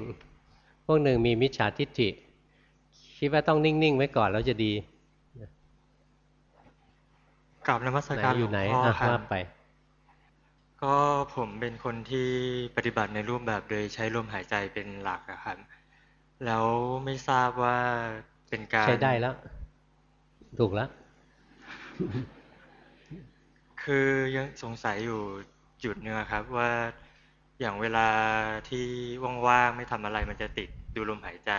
พวกหนึ่งมีมิจฉาทิฏฐิ คิดว่าต้องนิ่งๆไว้ก่อนแล้วจะดีกราบนมัสไหนการอหลวยู่งไหนพ่ออะครัว่าบไป ก็ผมเป็นคนที่ปฏิบัติในรูปแบบโดยใช้ลมหายใจเป็นหลักอะครับ แล้วไม่ทราบว่าเป็นการใช้ได้แล้ว ถูกแล้ว คือยังสงสัยอยู่จุดเนื้อะครับ ว่าอย่างเวลาที่ว่างๆไม่ทำอะไรมันจะติดดูลมหายใจ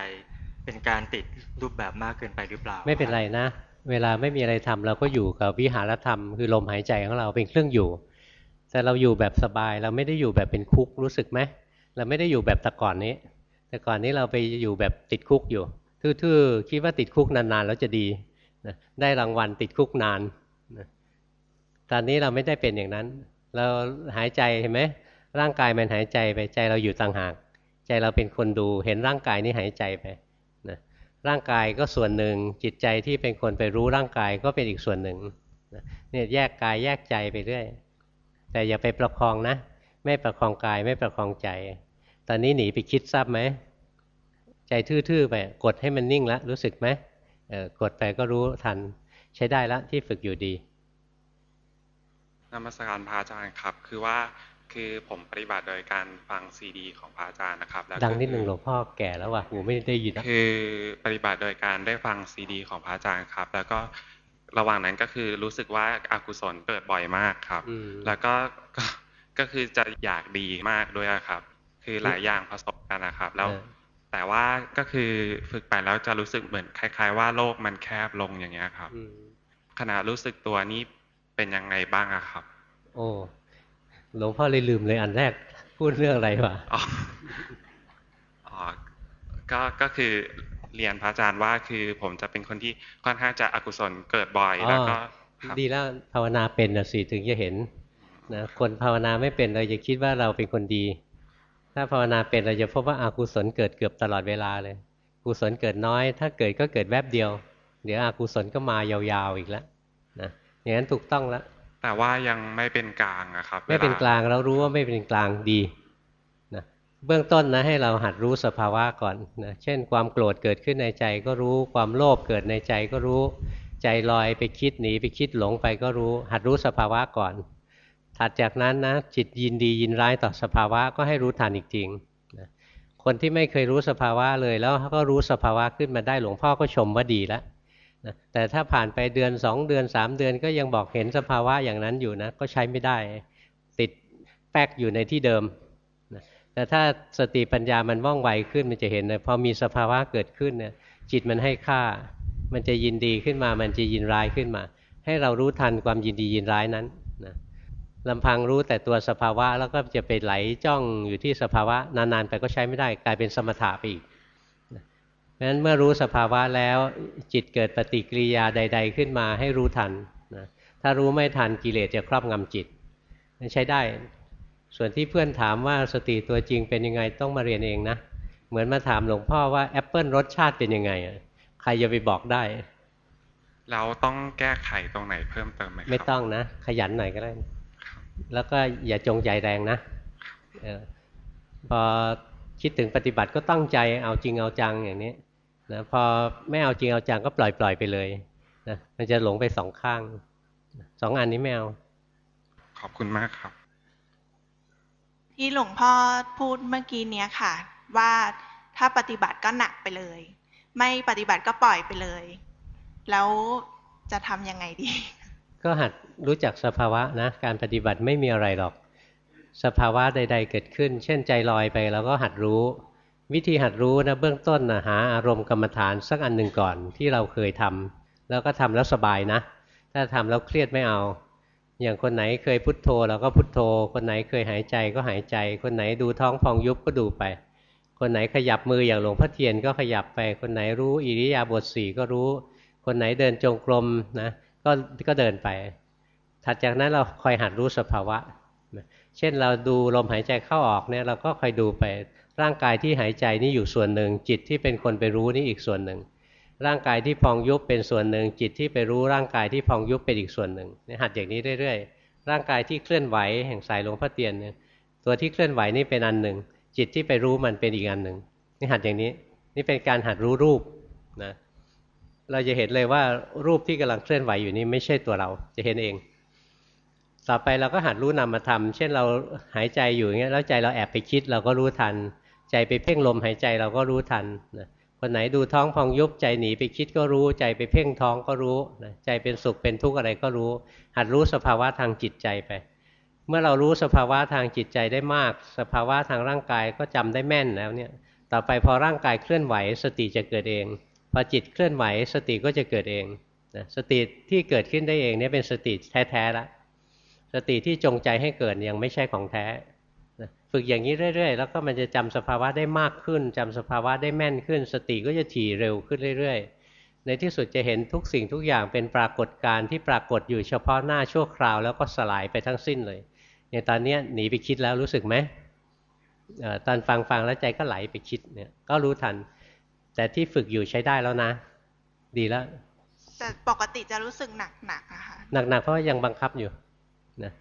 เป็นการติดรูปแบบมากเกินไปหรือเปล่า ไม่เป็นไรนะ เวลาไม่มีอะไรทำเราก็อยู่กับวิหารธรรม คือลมหายใจของเราเป็นเครื่องอยู่ แต่เราอยู่แบบสบายเราไม่ได้อยู่แบบเป็นคุกรู้สึกไหมเราไม่ได้อยู่แบบแต่ก่อนนี้ แต่ก่อนนี้เราไปอยู่แบบติดคุกอยู่ทื่อๆคิดว่าติดคุกนานๆแล้วจะดีนะได้รางวัลติดคุกนานนะตอนนี้เราไม่ได้เป็นอย่างนั้น เราหายใจเห็นไหมร่างกายมันหายใจไปใจเราอยู่ต่างหาก ใจเราเป็นคนดูเห็นร่างกายนี้หายใจไปนะร่างกายก็ส่วนหนึ่งจิตใจที่เป็นคนไปรู้ร่างกายก็เป็นอีกส่วนหนึ่งเนี่ยแยกกายแยกใจไปเรื่อย แต่อย่าไปประคองนะ ไม่ประคองกายไม่ประคองใจ ตอนนี้หนีไปคิดทราบไหม ใจทื่อๆไปกดให้มันนิ่งแล้วรู้สึกไหมเออกดไปก็รู้ทันใช้ได้แล้วที่ฝึกอยู่ดีนมัสการพระอาจารย์ครับ คือว่าคือผมปฏิบัติโดยการฟังซีดี ของพระอาจารย์นะครับแล้วดังนิดก็หนึ่งหลคืวงพ่อแก่แล้วว่ะหูไม่ได้ยินนะคือปฏิบัติโดยการได้ฟังซีดี ของพระอาจารย์ครับ แล้วก็ ระหว่างนั้นก็คือรู้สึกว่าอากุศลเกิดบ่อยมากครับอืมแล้วก็ก็ก็คือจะอยากดีมากด้วยอะครับ คือหลายอย่างผสมกันนะครับ แล้วเออแต่ว่าก็คือฝึกไปแล้วจะรู้สึกเหมือนคล้าย ๆ ว่าโลกมันแคบลงอย่างเงี้ยครับอืมขณะรู้สึกตัวนี้เป็นยังไงบ้างอะครับ โอ้หลวงพ่อเลยลืมเลยอันแรกพูดเรื่องอะไรวะอ๋ออ๋อก็ก็คือ เรียนพระอาจารย์ว่าคือผมจะเป็นคนที่ค่อนข้างจะอกุศลเกิดบ่อยอ๋อแล้วก็ครับดีแล้วภาวนาเป็นนะสิถึงจะเห็นนะคนภาวนาไม่เป็นเราจะคิดว่าเราเป็นคนดี ถ้าภาวนาเป็นเราจะพบว่าอากุศลเกิดเกือบตลอดเวลาเลย กุศลเกิดน้อย ถ้าเกิดก็เกิดแวบเดียว เดี๋ยวอากุศลก็มายาวๆอีกแล้วนะอย่างนั้นถูกต้องแล้วแต่ว่ายังไม่เป็นกลางอะครับ ไม่เป็นวกลางเรารู้ว่าไม่เป็นกลางดีนะ เบื้องต้นนะให้เราหัดรู้สภาวะก่อนนะเช่น ความโกรธเกิดขึ้นในใจก็รู้ความโลภเกิดในใจก็รู้ใจลอยไปคิดหนีไปคิดหลงไปก็รู้ หัดรู้สภาวะก่อน ถัดจากนั้นนะจิตยินดียินร้ายต่อสภาวะก็ให้รู้ทันอีกจริงนะคนที่ไม่เคยรู้สภาวะเลยแล้วก็รู้สภาวะขึ้นมาได้หลวงพ่อก็ชมว่าดีแล้วนะแต่ถ้าผ่านไปเดือนสองเดือนสามเดือนก็ยังบอกเห็นสภาวะอย่างนั้นอยู่นะก็ใช้ไม่ได้ ติดแป๊กอยู่ในที่เดิม แต่ถ้าสติปัญญามันว่องไวขึ้นมันจะเห็นเลยพอมีสภาวะเกิดขึ้นเนี่ยจิตมันให้ค่า มันจะยินดีขึ้นมา มันจะยินร้ายขึ้นมา ให้เรารู้ทันความยินดียินร้ายนั้นนะลำพังรู้แต่ตัวสภาวะแล้วก็จะไปไหลจ้องอยู่ที่สภาวะนานๆไปก็ใช้ไม่ได้กลายเป็นสมถะไปอีกเพราะฉะนั้นเมื่อรู้สภาวะแล้วจิตเกิดปฏิกิริยาใด ๆ ขึ้นมาให้รู้ทันนะถ้ารู้ไม่ทันกิเลสจะครอบงำจิตใช้ได้ ส่วนที่เพื่อนถามว่าสติตัวจริงเป็นยังไงต้องมาเรียนเองนะ เหมือนมาถามหลวงพ่อว่าแอปเปิลรสชาติเป็นยังไงอะใครจะไปบอกได้ เราต้องแก้ไขตรงไหนเพิ่มเติมไหมครับไม่ต้องนะ ขยันหน่อยก็ได้ แล้วก็อย่าจงใจแรงนะเออพอคิดถึงปฏิบัติก็ตั้งใจเอาจริงเอาจังอย่างนี้นะพอไม่เอาจริงเอาจังก็ปล่อยปล่อยไปเลยนะมันจะหลงไปสองข้างสองอันนี้ไม่เอาขอบคุณมากครับ ที่หลวงพ่อพูดเมื่อกี้เนี้ยค่ะ ว่าถ้าปฏิบัติก็หนักไปเลย ไม่ปฏิบัติก็ปล่อยไปเลย แล้วจะทำยังไงดี ก็หัดรู้จักสภาวะนะการปฏิบัติไม่มีอะไรหรอก สภาวะใด ๆ เกิดขึ้น เช่นใจลอยไปเราก็หัดรู้ วิธีหัดรู้นะเบื้องต้นนะหาอารมณ์กรรมฐานสักอันหนึ่งก่อนที่เราเคยทำแล้วก็ทำแล้วสบายนะ ถ้าทำแล้วเครียดไม่เอา อย่างคนไหนเคยพุทโธเราก็พุทโธ คนไหนเคยหายใจก็หายใจ คนไหนดูท้องพองยุบก็ดูไป คนไหนขยับมืออย่างหลวงพ่อเทียนก็ขยับไป คนไหนรู้อิริยาบถสี่ก็รู้ คนไหนเดินจงกรมนะก็ก็เดินไป ถัดจากนั้นเราคอยหัดรู้สภาวะ เช่นเราดูลมหายใจเข้าออกเนี่ยเราก็คอยดูไป ร่างกายที่หายใจนี่อยู่ส่วนหนึ่งจิตที่เป็นคนไปรู้นี่อีกส่วนหนึ่ง ร่างกายที่พองยุบเป็นส่วนหนึ่ง จิตที่ไปรู้ร่างกายที่พองยุบเป็นอีกส่วนหนึ่งนี่หัดอย่างนี้เรื่อยๆ ร่างกายที่เคลื่อนไหวแห่งสายหลวงพ่อเตียนเนี่ยตัวที่เคลื่อนไหวนี่เป็นอันหนึ่ง จิตที่ไปรู้มันเป็นอีกอันหนึ่งนี่หัดอย่างนี้ นี่เป็นการหัดรู้รูปนะเราจะเห็นเลยว่ารูปที่กำลังเคลื่อนไหวอยู่นี้ไม่ใช่ตัวเราจะเห็นเอง ต่อไปเราก็หัดรู้นามธรรมเช่นเราหายใจอยู่อย่างเงี้ยแล้วใจเราแอบไปคิดเราก็รู้ทัน ใจไปเพ่งลมหายใจเราก็รู้ทันนะ คนไหนดูท้องพองยุบใจหนีไปคิดก็รู้ ใจไปเพ่งท้องก็รู้นะใจเป็นสุขเป็นทุกข์อะไรก็รู้ หัดรู้สภาวะทางจิตใจไป เมื่อเรารู้สภาวะทางจิตใจได้มาก สภาวะทางร่างกายก็จำได้แม่นแล้วเนี่ยต่อไปพอร่างกายเคลื่อนไหว สติจะเกิดเอง พอจิตเคลื่อนไหว สติก็จะเกิดเองนะสติที่เกิดขึ้นได้เองเนี่ยเป็นสติแท้ๆละสติที่จงใจให้เกิดยังไม่ใช่ของแท้ ฝึกอย่างนี้เรื่อยๆ แล้วก็มันจะจำสภาวะได้มากขึ้นจำสภาวะได้แม่นขึ้น สติก็จะถี่เร็วขึ้นเรื่อยๆ ในที่สุดจะเห็นทุกสิ่งทุกอย่างเป็นปรากฏการณ์ที่ปรากฏอยู่เฉพาะหน้าชั่วคราว แล้วก็สลายไปทั้งสิ้นเลยอย่างตอนนี้หนีไปคิดแล้วรู้สึกไหมตอนฟังฟังแล้วใจก็ไหลไปคิดเนี่ยก็รู้ทัน แต่ที่ฝึกอยู่ใช้ได้แล้วนะ ดีแล้วแต่ปกติจะรู้สึกหนักหนักอะค่ะหนักๆเพราะยังบังคับอยู่นะ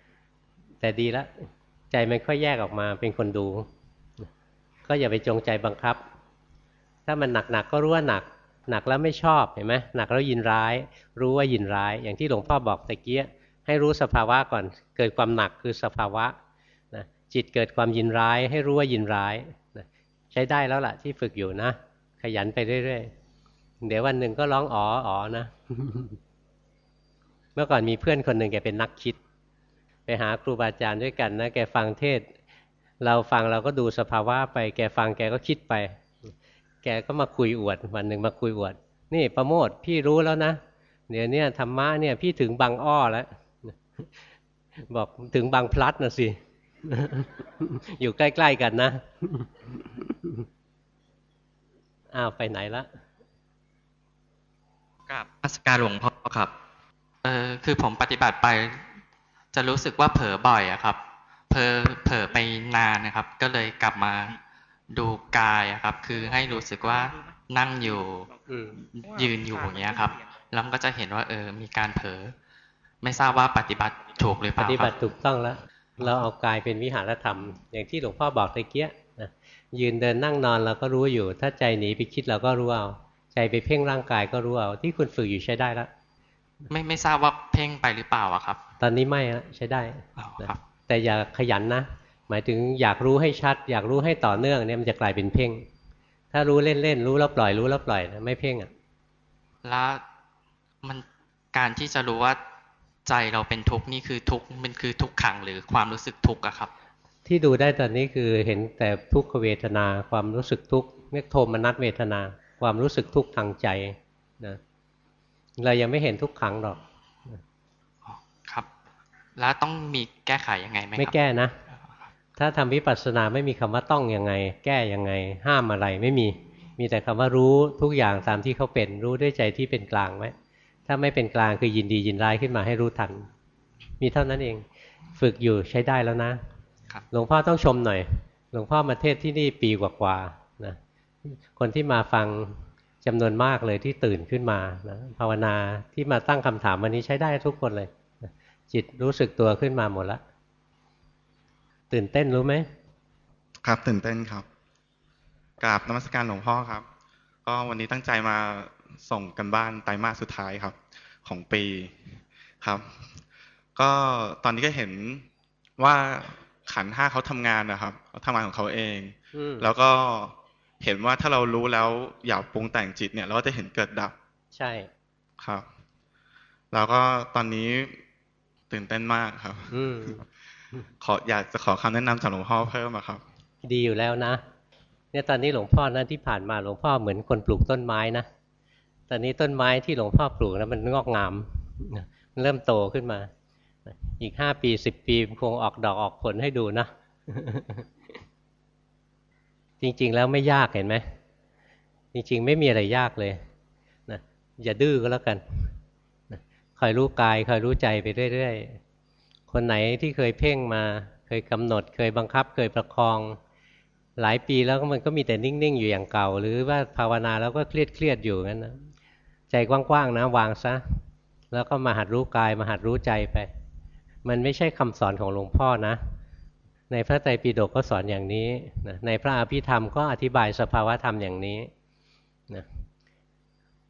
แต่ดีแล้ว ใจมันค่อยแยกออกมาเป็นคนดู ก็อย่าไปจงใจบังคับ ถ้ามันหนักๆก็รู้ว่าหนัก หนักแล้วไม่ชอบเห็นไหมหนักแล้วยินร้าย รู้ว่ายินร้าย อย่างที่หลวงพ่อบอกตะเกียให้รู้สภาวะก่อน เกิดความหนักคือสภาวะนะจิตเกิดความยินร้าย ให้รู้ว่ายินร้ายนะใช้ได้แล้วล่ะที่ฝึกอยู่นะ ขยันไปเรื่อยๆ เดี๋ยววันหนึ่งก็ร้องอ๋ออ๋อนะ เมื่อก่อนมีเพื่อนคนหนึ่งแกเป็นนักคิด ไปหาครูบาอาจารย์ด้วยกันนะแกฟังเทศ เราฟังเราก็ดูสภาวะไป แกฟังแกก็คิดไป แกก็มาคุยอวด วันหนึ่งมาคุยอวด นี่ประโมทพี่รู้แล้วนะเดี๋ยวนี้ธรรมะเนี่ยพี่ถึงบางอ้อแล้วบอกถึงบางพลัดนะสิ อยู่ใกล้ ๆ กันนะ อ้าวไปไหนละกับอัสการหลวงพ่อครับ เออคือผมปฏิบัติไป จะรู้สึกว่าเผลอบ่อยอะครับ เผลอเผลอไปนานนะครับ ก็เลยกลับมาดูกายอะครับ คือให้รู้สึกว่านั่งอยู่ยืนอยู่อย่างเงี้ยครับ แล้วก็จะเห็นว่าเออ มีการเผลอไม่ทราบว่าปฏิบัติถูกหรือเปล่าปฏิบัติถูกต้องแล้ว เราเอากายเป็นวิหารธรรม อย่างที่หลวงพ่อบอกตะเกียนะยืนเดินนั่งนอนเราก็รู้อยู่ ถ้าใจหนีไปคิดเราก็รู้เอา ใจไปเพ่งร่างกายก็รู้เอา ที่คุณฝึกอยู่ใช้ได้แล้ว ไม่ไม่ทราบว่าเพ่งไปหรือเปล่าอะครับ ตอนนี้ไม่แล้วใช้ได้นะแต่อย่าขยันนะ หมายถึงอยากรู้ให้ชัด อยากรู้ให้ต่อเนื่องเนี่ยมันจะกลายเป็นเพ่ง ถ้ารู้เล่นๆรู้แล้วปล่อยรู้แล้วปล่อยนะไม่เพ่งอะแล้วมันการที่จะรู้ว่าใจเราเป็นทุกข์นี่คือทุกข์มันคือทุกขังหรือความรู้สึกทุกข์อะครับ ที่ดูได้ตอนนี้คือเห็นแต่ทุกขเวทนา ความรู้สึกทุกข์เรียกโทมนัสเวทนา ความรู้สึกทุกข์ทางใจนะ เรายังไม่เห็นทุกขังหรอกครับ แล้วต้องมีแก้ไขยังไงไหมไม่แก้นะ ถ้าทำวิปัสสนาไม่มีคำว่าต้องยังไง แก้ยังไง ห้ามอะไรไม่มี มีแต่คำว่ารู้ทุกอย่างตามที่เขาเป็น รู้ด้วยใจที่เป็นกลางไหมถ้าไม่เป็นกลางคือยินดียินร้ายขึ้นมาให้รู้ทัน มีเท่านั้นเอง ฝึกอยู่ใช้ได้แล้วนะหลวงพ่อต้องชมหน่อย หลวงพ่อมาเทศที่นี่ปีกว่าๆนะ คนที่มาฟัง จำนวนมากเลยที่ตื่นขึ้นมานะภาวนาที่มาตั้งคำถามวันนี้ใช้ได้ทุกคนเลย จิตรู้สึกตัวขึ้นมาหมดแล้วตื่นเต้นรู้ไหมครับตื่นเต้นครับกราบนมัสการหลวงพ่อครับ ก็วันนี้ตั้งใจมาส่งกันบ้านไตรมาสสุดท้ายครับ ของปีครับ ก็ตอนนี้ก็เห็นว่าขันห้าเขาทำงานนะครับเขาทำงานของเขาเอง แล้วก็ เห็นว่าถ้าเรารู้แล้วอยากปรุงแต่งจิตเนี่ย เราก็จะเห็นเกิดดับ ใช่ครับ แล้วก็ตอนนี้ตื่นเต้นมากครับอืขออยากจะขอคำแนะนำจากหลวงพ่อเพิ่มครับ ดีอยู่แล้วนะเนี่ยตอนนี้หลวงพ่อนะที่ผ่านมาหลวงพ่อเหมือนคนปลูกต้นไม้นะตอนนี้ต้นไม้ที่หลวงพ่อปลูกแล้วมันงอกงามเริ่มโตขึ้นมา อีกห้าปีสิบปีคงออกดอกออกผลให้ดูนะ จริง ๆ แล้วไม่ยากเห็นไหมจริง ๆ ไม่มีอะไรยากเลยนะอย่าดื้อก็แล้วกันคอยรู้กายคอยรู้ใจไปเรื่อยๆคนไหนที่เคยเพ่งมา เคยกำหนด เคยบังคับ เคยประคอง หลายปีแล้วมันก็มีแต่นิ่ง ๆ อยู่อย่างเก่า หรือว่าภาวนาแล้วก็เครียดๆอยู่งั้นนะใจกว้างๆนะวางซะแล้วก็มาหัดรู้กายมาหัดรู้ใจไป มันไม่ใช่คำสอนของหลวงพ่อนะ ในพระไตรปิฎกก็สอนอย่างนี้นะในพระอภิธรรมก็อธิบายสภาวธรรมอย่างนี้นะ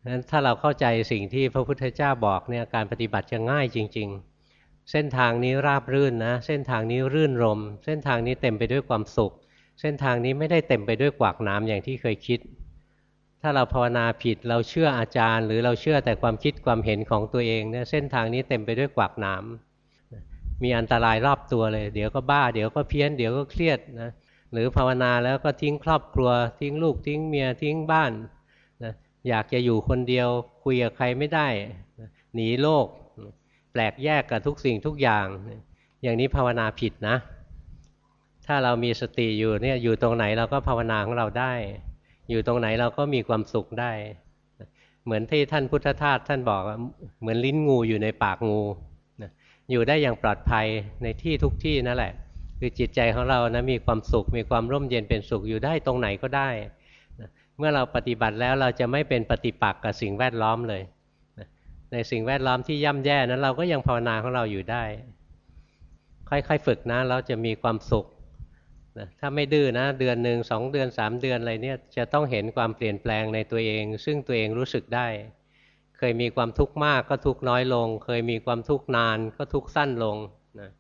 นั้นถ้าเราเข้าใจสิ่งที่พระพุทธเจ้าบอกเนี่ยการปฏิบัติจะง่ายจริง ๆ เส้นทางนี้ราบรื่นนะ เส้นทางนี้รื่นรม เส้นทางนี้เต็มไปด้วยความสุข เส้นทางนี้ไม่ได้เต็มไปด้วยกวากน้ำอย่างที่เคยคิด ถ้าเราภาวนาผิดเราเชื่ออาจารย์ หรือเราเชื่อแต่ความคิดความเห็นของตัวเองเนี่ยเส้นทางนี้เต็มไปด้วยกวากน้ำ มีอันตรายรอบตัวเลย เดี๋ยวก็บ้า เดี๋ยวก็เพี้ยน เดี๋ยวก็เครียดนะ หรือภาวนาแล้วก็ทิ้งครอบครัว ทิ้งลูก ทิ้งเมีย ทิ้งบ้านอยากจะอยู่คนเดียว คุยกับใครไม่ได้หนีโลก แปลกแยกกับทุกสิ่งทุกอย่าง อย่างนี้ภาวนาผิดนะ ถ้าเรามีสติอยู่เนี่ย อยู่ตรงไหนเราก็ภาวนาของเราได้ อยู่ตรงไหนเราก็มีความสุขได้ เหมือนที่ท่านพุทธทาสท่านบอก เหมือนลิ้นงูอยู่ในปากงู อยู่ได้อย่างปลอดภัยในที่ทุกที่นั่นแหละ คือจิตใจของเรานะมีความสุข มีความร่มเย็นเป็นสุขอยู่ได้ตรงไหนก็ได้ เมื่อเราปฏิบัติแล้วเราจะไม่เป็นปฏิปักษ์กับสิ่งแวดล้อมเลย ในสิ่งแวดล้อมที่ย่ำแย่นั้นเราก็ยังภาวนาของเราอยู่ได้ ค่อยๆฝึกนะเราจะมีความสุขนะถ้าไม่ดื้อนะเดือนหนึ่งสองเดือนสามเดือนอะไรเนี่ยจะต้องเห็นความเปลี่ยนแปลงในตัวเอง ซึ่งตัวเองรู้สึกได้ เคยมีความทุกข์มากก็ทุกข์น้อยลง เคยมีความทุกข์นานก็ทุกข์สั้นลงนะ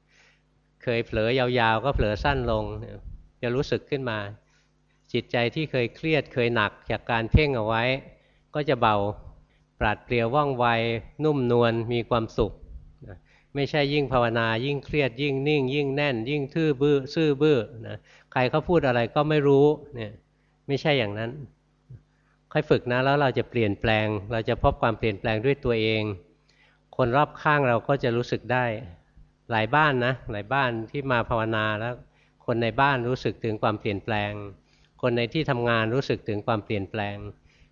เคยเผลอยาวๆ ก็เผลอสั้นลง จะรู้สึกขึ้นมา จิตใจที่เคยเครียดเคยหนักจากการเพ่งเอาไว้ ก็จะเบาปราดเปรียวว่องไวนุ่มนวลมีความสุขไม่ใช่ยิ่งภาวนายิ่งเครียดยิ่งนิ่ง ยิ่งแน่น ยิ่งทื่อบื้อซื่อบื้อนะใครเขาพูดอะไรก็ไม่รู้เนี่ยไม่ใช่อย่างนั้น ค่อยฝึกนะแล้วเราจะเปลี่ยนแปลง เราจะพบความเปลี่ยนแปลงด้วยตัวเอง คนรอบข้างเราก็จะรู้สึกได้ หลายบ้านนะ หลายบ้านที่มาภาวนาแล้ว คนในบ้านรู้สึกถึงความเปลี่ยนแปลง คนในที่ทำงานรู้สึกถึงความเปลี่ยนแปลง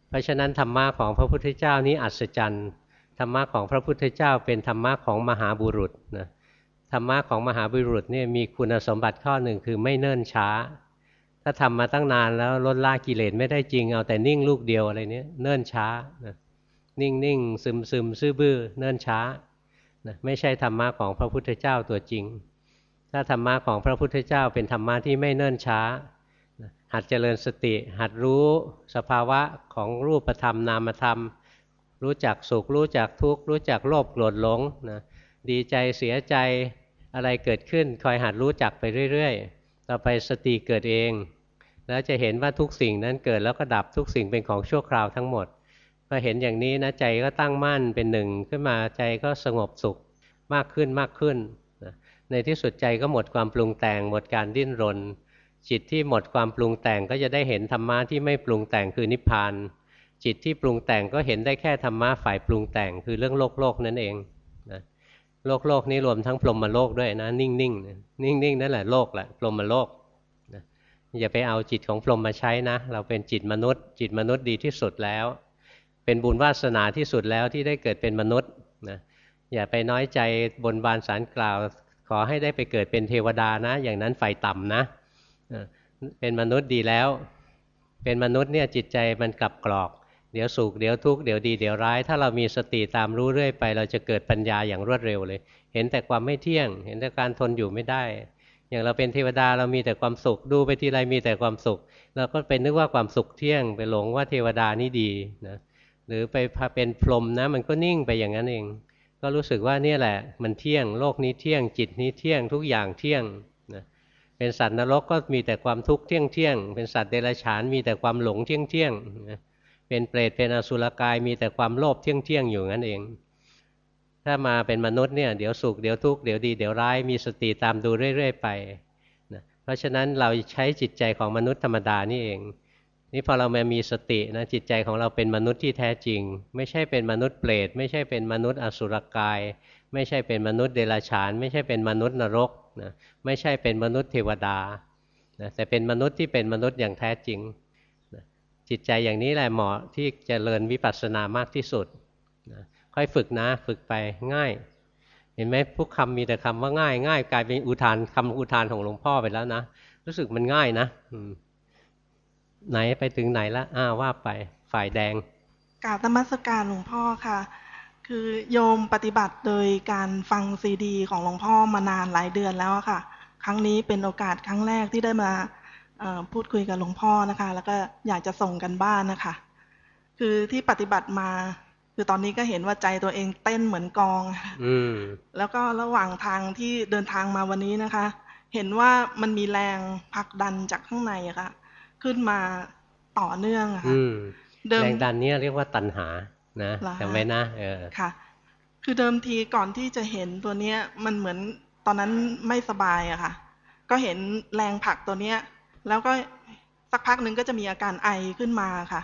เพราะฉะนั้นธรรมะของพระพุทธเจ้านี้อัศจรรย์ธรรมะของพระพุทธเจ้าเป็นธรรมะของมหาบุรุษนะธรรมะของมหาบุรุษเนี่ยมีคุณสมบัติข้อหนึ่งคือไม่เนิ่นช้า ถ้าทำมาตั้งนานแล้วลดละกิเลสไม่ได้จริงเอาแต่นิ่งลูกเดียวอะไรเนี้ยเนิ่นช้านะนิ่งนิ่งซึมซึมซื่อบื้อเนิ่นช้านะไม่ใช่ธรรมะของพระพุทธเจ้าตัวจริง ถ้าธรรมะของพระพุทธเจ้าเป็นธรรมะที่ไม่เนิ่นช้าหัดเจริญสติ หัดรู้สภาวะของรูปธรรมนามธรรม รู้จักสุขรู้จักทุกข์รู้จักโลภโกรธหลงนะดีใจเสียใจอะไรเกิดขึ้น คอยหัดรู้จักไปเรื่อยๆ ต่อไปสติเกิดเอง แล้วจะเห็นว่าทุกสิ่งนั้นเกิดแล้วก็ดับทุกสิ่งเป็นของชั่วคราวทั้งหมดพอเห็นอย่างนี้นะใจก็ตั้งมั่นเป็นหนึ่งขึ้นมาใจก็สงบสุขมากขึ้นมากขึ้นในที่สุดใจก็หมดความปรุงแต่งหมดการดิ้นรน จิตที่หมดความปรุงแต่งก็จะได้เห็นธรรมะที่ไม่ปรุงแต่งคือนิพพาน จิตที่ปรุงแต่งก็เห็นได้แค่ธรรมะฝ่ายปรุงแต่งคือเรื่องโลกโลกนั่นเองนะโลกโลกนี้รวมทั้งพรหมโลกด้วยนะนิ่งๆนิ่งนิ่งนั่นแหละโลกแหละพรหมโลก อย่าไปเอาจิตของพรหมมาใช้นะ เราเป็นจิตมนุษย์ จิตมนุษย์ดีที่สุดแล้ว เป็นบุญวาสนาที่สุดแล้วที่ได้เกิดเป็นมนุษย์นะอย่าไปน้อยใจบนบานสารกล่าว ขอให้ได้ไปเกิดเป็นเทวดานะ อย่างนั้นไฟต่ำนะ เป็นมนุษย์ดีแล้ว เป็นมนุษย์เนี่ยจิตใจมันกลับกรอก เดี๋ยวสุขเดี๋ยวทุกข์เดี๋ยวดีเดี๋ยวร้าย ถ้าเรามีสติตามรู้เรื่อยไป เราจะเกิดปัญญาอย่างรวดเร็วเลย เห็นแต่ความไม่เที่ยง เห็นแต่การทนอยู่ไม่ได้ อย่างเราเป็นเทวดาเรามีแต่ความสุข ดูไปทีไรมีแต่ความสุข เราก็เป็นนึกว่าความสุขเที่ยงไปหลงว่าเทวดานี่ดีนะหรือไปพาเป็นพรหมนะ มันก็นิ่งไปอย่างนั้นเอง ก็รู้สึกว่านี่แหละ มันเที่ยงโลกนี้เที่ยงจิตนี้เที่ยงทุกอย่างเที่ยงเป็นสัตว์นรกก็มีแต่ความทุกข์เที่ยงเที่ยงเป็นสัตว์เดรัจฉานมีแต่ความหลงเที่ยงเที่ยงเป็นเปรตเป็นอสุรกายมีแต่ความโลภเที่ยงเที่ยงอยู่นั่นเอง ถ้ามาเป็นมนุษย์เนี่ยเดี๋ยวสุขเดี๋ยวทุกข์เดี๋ยวดีเดี๋ยวร้ายมีสติตามดูเรื่อย ๆ ไปนะเพราะฉะนั้นเราใช้จิตใจของมนุษย์ธรรมดานี่เอง นี่พอเรามามีสตินะจิตใจของเราเป็นมนุษย์ที่แท้จริง ไม่ใช่เป็นมนุษย์เปรตไม่ใช่เป็นมนุษย์อสุรกาย ไม่ใช่เป็นมนุษย์เดรัจฉาน ไม่ใช่เป็นมนุษย์นรกนะไม่ใช่เป็นมนุษย์เทวดานะแต่เป็นมนุษย์ที่เป็นมนุษย์อย่างแท้จริงนะจิตใจอย่างนี้แหละเหมาะที่จเจริญวิปัสสนามากที่สุดนะ ค่อยฝึกนะ ฝึกไปง่าย เห็นไหมพวกคำมีแต่คำว่าง่าย ง่าย กลายเป็นอุทานคำอุทานของหลวงพ่อไปแล้วนะรู้สึกมันง่ายนะไหนไปถึงไหนล้วอ้าว่าไปฝ่ายแดงกราบธรรมสการหลวงพ่อค่ะ คือโยมปฏิบัติโดยการฟังซีดี ของหลวงพ่อมานานหลายเดือนแล้วค่ะ ครั้งนี้เป็นโอกาสครั้งแรกที่ได้มาพูดคุยกับหลวงพ่อนะคะ แล้วก็อยากจะส่งกันบ้านนะคะ คือที่ปฏิบัติมา คือตอนนี้ก็เห็นว่าใจตัวเองเต้นเหมือนกองอืแล้วก็ระหว่างทางที่เดินทางมาวันนี้นะคะ เห็นว่ามันมีแรงผลักดันจากข้างในอะค่ะ ขึ้นมาต่อเนื่องอะค่ะแรงดันนี้เรียกว่าตัณหานะจำไว้นะเออค่ะ คือเดิมทีก่อนที่จะเห็นตัวเนี้ย มันเหมือนตอนนั้นไม่สบายอะค่ะ ก็เห็นแรงผลักตัวเนี้ย แล้วก็สักพักหนึ่งก็จะมีอาการไอขึ้นมาค่ะ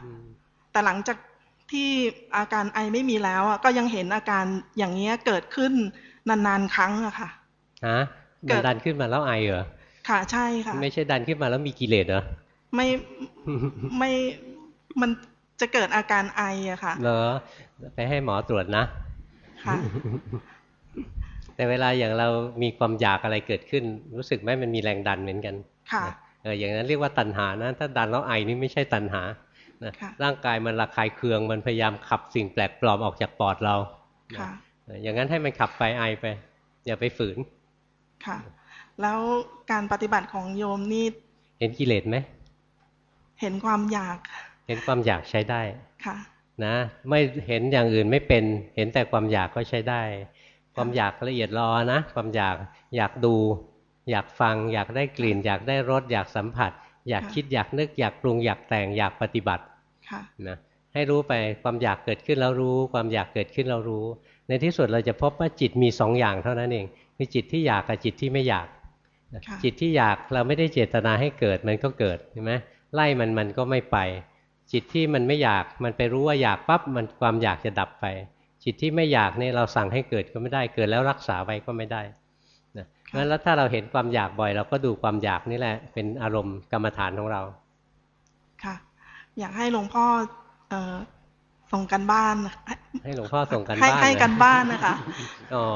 แต่หลังจาก ที่อาการไอไม่มีแล้วก็ยังเห็นอาการอย่างเงี้ยเกิดขึ้นนานๆครั้งอะค่ะฮะมันดันขึ้นมาแล้วไอเหรอค่ะใช่ค่ะ ไม่ใช่ดันขึ้นมาแล้วมีกิเลสเหรอไม่ไม่มันจะเกิดอาการไออะค่ะเหรอไปให้หมอตรวจนะค่ะแต่เวลาอย่างเรามีความอยากอะไรเกิดขึ้น รู้สึกไหมมันมีแรงดันเหมือนกัน ค่ะเอออย่างนั้นเรียกว่าตัณหานะ ถ้าดันแล้วไอนี่ไม่ใช่ตัณหา นะร่างกายมันระคายเคืองมันพยายามขับสิ่งแปลกปลอมออกจากปอดเราค่ะอย่างนั้นให้มันขับไปไอไป อย่าไปฝืนค่ะ แล้วการปฏิบัติของโยมนี่เห็นกิเลสไหมเห็นความอยาก เห็นความอยากใช้ได้ค่ะ นะ ไม่เห็นอย่างอื่นไม่เป็นเห็นแต่ความอยากก็ใช้ได้ ความอยากละเอียดรอนะ ความอยากอยากดู อยากฟัง อยากได้กลิ่น อยากได้รสอยากสัมผัส อยากคิดอยากนึกอยากปรุงอยากแต่งอยากปฏิบัติ นะให้รู้ไปความอยากเกิดขึ้นแล้วรู้ ความอยากเกิดขึ้นแล้วรู้ ในที่สุดเราจะพบว่าจิตมีสองอย่างเท่านั้นเองคือจิตที่อยากกับจิตที่ไม่อยาก จิตที่อยากเราไม่ได้เจตนาให้เกิดมันก็เกิดใช่ไหมไล่มันมันก็ไม่ไป จิตที่มันไม่อยากมันไปรู้ว่าอยากปั๊บมันความอยากจะดับไป จิตที่ไม่อยากเนี่ยเราสั่งให้เกิดก็ไม่ได้เกิดแล้วรักษาไว้ก็ไม่ได้นะงั้นแล้วถ้าเราเห็นความอยากบ่อย เราก็ดูความอยากนี่แหละ เป็นอารมณ์กรรมฐานของเราค่ะ อยากให้หลวงพ่อเอส่งกันบ้าน ให้หลวงพ่อส่งกันบ้านให้กันบ้านนะคะอ๋อ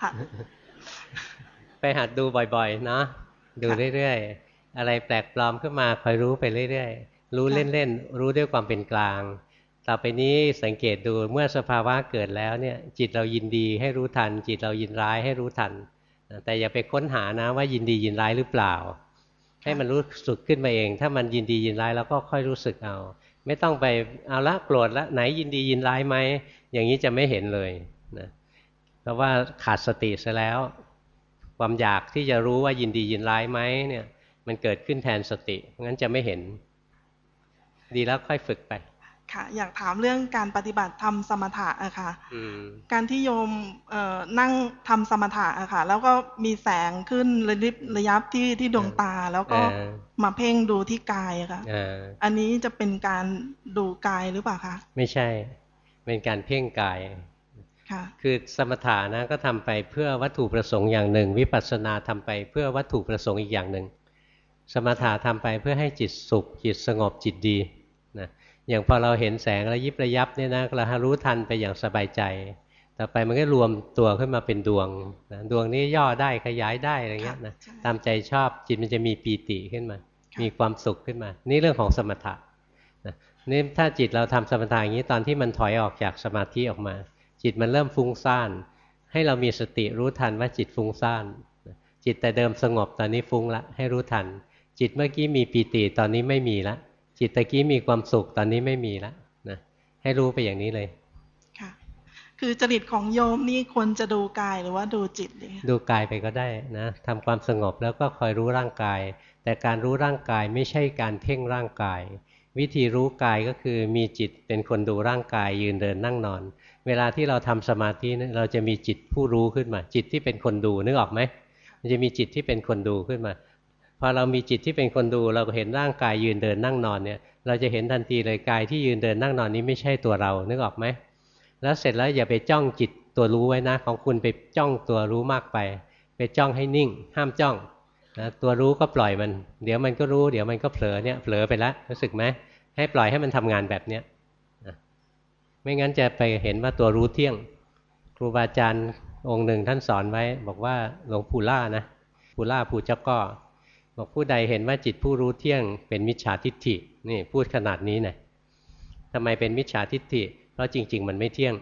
ค่ะไปหัดดูบ่อยๆนะดูเรื่อยๆ อะไรแปลกปลอมขึ้นมาคอยรู้ไปเรื่อยๆ รู้เล่นๆ รู้ด้วยความเป็นกลาง ต่อไปนี้สังเกตดูเมื่อสภาวะเกิดแล้วเนี่ยจิตเรายินดีให้รู้ทัน จิตเรายินร้ายให้รู้ทัน แต่อย่าไปค้นหานะว่ายินดียินร้ายหรือเปล่า ให้มันรู้สึกขึ้นมาเอง ถ้ามันยินดียินร้ายแล้วก็ค่อยรู้สึกเอา ไม่ต้องไปเอาละโกรธละไหนยินดียินร้ายไหมอย่างนี้จะไม่เห็นเลยนะเพราะว่าขาดสติซะแล้ว ความอยากที่จะรู้ว่ายินดียินร้ายไหมเนี่ย มันเกิดขึ้นแทนสติงั้นจะไม่เห็น ดีแล้วค่อยฝึกไป ค่ะ อยากถามเรื่องการปฏิบัติทำสมถะอะค่ะการที่โยมนั่งทำสมถะอะค่ะ แล้วก็มีแสงขึ้นระยิบระยับที่ที่ดวงตา แล้วก็มาเพ่งดูที่กายอะค่ะอันนี้จะเป็นการดูกายหรือเปล่าคะไม่ใช่ เป็นการเพ่งกายค่ะคือสมถะนะก็ทำไปเพื่อวัตถุประสงค์อย่างหนึ่ง วิปัสสนาทำไปเพื่อวัตถุประสงค์อีกอย่างหนึ่ง สมถะทำไปเพื่อให้จิตสุข จิตสงบจิตดีนะ อย่างพอเราเห็นแสงระยิบระยับเนี่ยนะเรารู้ทันไปอย่างสบายใจ ต่อไปมันก็รวมตัวขึ้นมาเป็นดวงนะดวงนี้ย่อได้ขยายได้อะไรเงี้ยนะตามใจชอบจิตมันจะมีปีติขึ้นมา มีความสุขขึ้นมา นี่เรื่องของสมถะนะนี่ถ้าจิตเราทำสมถะอย่างนี้ตอนที่มันถอยออกจากสมาธิออกมา จิตมันเริ่มฟุ้งซ่าน ให้เรามีสติรู้ทันว่าจิตฟุ้งซ่าน จิตแต่เดิมสงบตอนนี้ฟุ้งละให้รู้ทัน จิตเมื่อกี้มีปีติตอนนี้ไม่มีละ จิตตะกี้มีความสุขตอนนี้ไม่มีละนะให้รู้ไปอย่างนี้เลย ค่ะ คือจริตของโยมนี่ควรจะดูกายหรือว่าดูจิตเลยดูกายไปก็ได้นะทำความสงบแล้วก็คอยรู้ร่างกาย แต่การรู้ร่างกายไม่ใช่การเพ่งร่างกาย วิธีรู้กายก็คือมีจิตเป็นคนดูร่างกายยืนเดินนั่งนอน เวลาที่เราทำสมาธิเราจะมีจิตผู้รู้ขึ้นมา จิตที่เป็นคนดูนึกออกไหมมันจะมีจิตที่เป็นคนดูขึ้นมา พอเรามีจิตที่เป็นคนดู เราก็เห็นร่างกายยืนเดินนั่งนอนเนี่ย เราจะเห็นทันทีเลยกายที่ยืนเดินนั่งนอนนี้ไม่ใช่ตัวเรานึกออกไหมแล้วเสร็จแล้วอย่าไปจ้องจิตตัวรู้ไว้นะ ของคุณไปจ้องตัวรู้มากไป ไปจ้องให้นิ่ง ห้ามจ้องนะตัวรู้ก็ปล่อยมัน เดี๋ยวมันก็รู้เดี๋ยวมันก็เผลอเนี่ยเผลอไปแล้วรู้สึกไหมให้ปล่อยให้มันทำงานแบบเนี้ยไม่งั้นจะไปเห็นว่าตัวรู้เที่ยง ครูบาอาจารย์องค์หนึ่งท่านสอนไว้ บอกว่าหลวงปู่ล่านะปู่ล่าปู่เจ้าก็ บอกผู้ใดเห็นว่าจิตผู้รู้เที่ยงเป็นมิจฉาทิฏฐินี่พูดขนาดนี้นะทำไมเป็นมิจฉาทิฏฐิ เพราะจริง ๆ มันไม่เที่ยง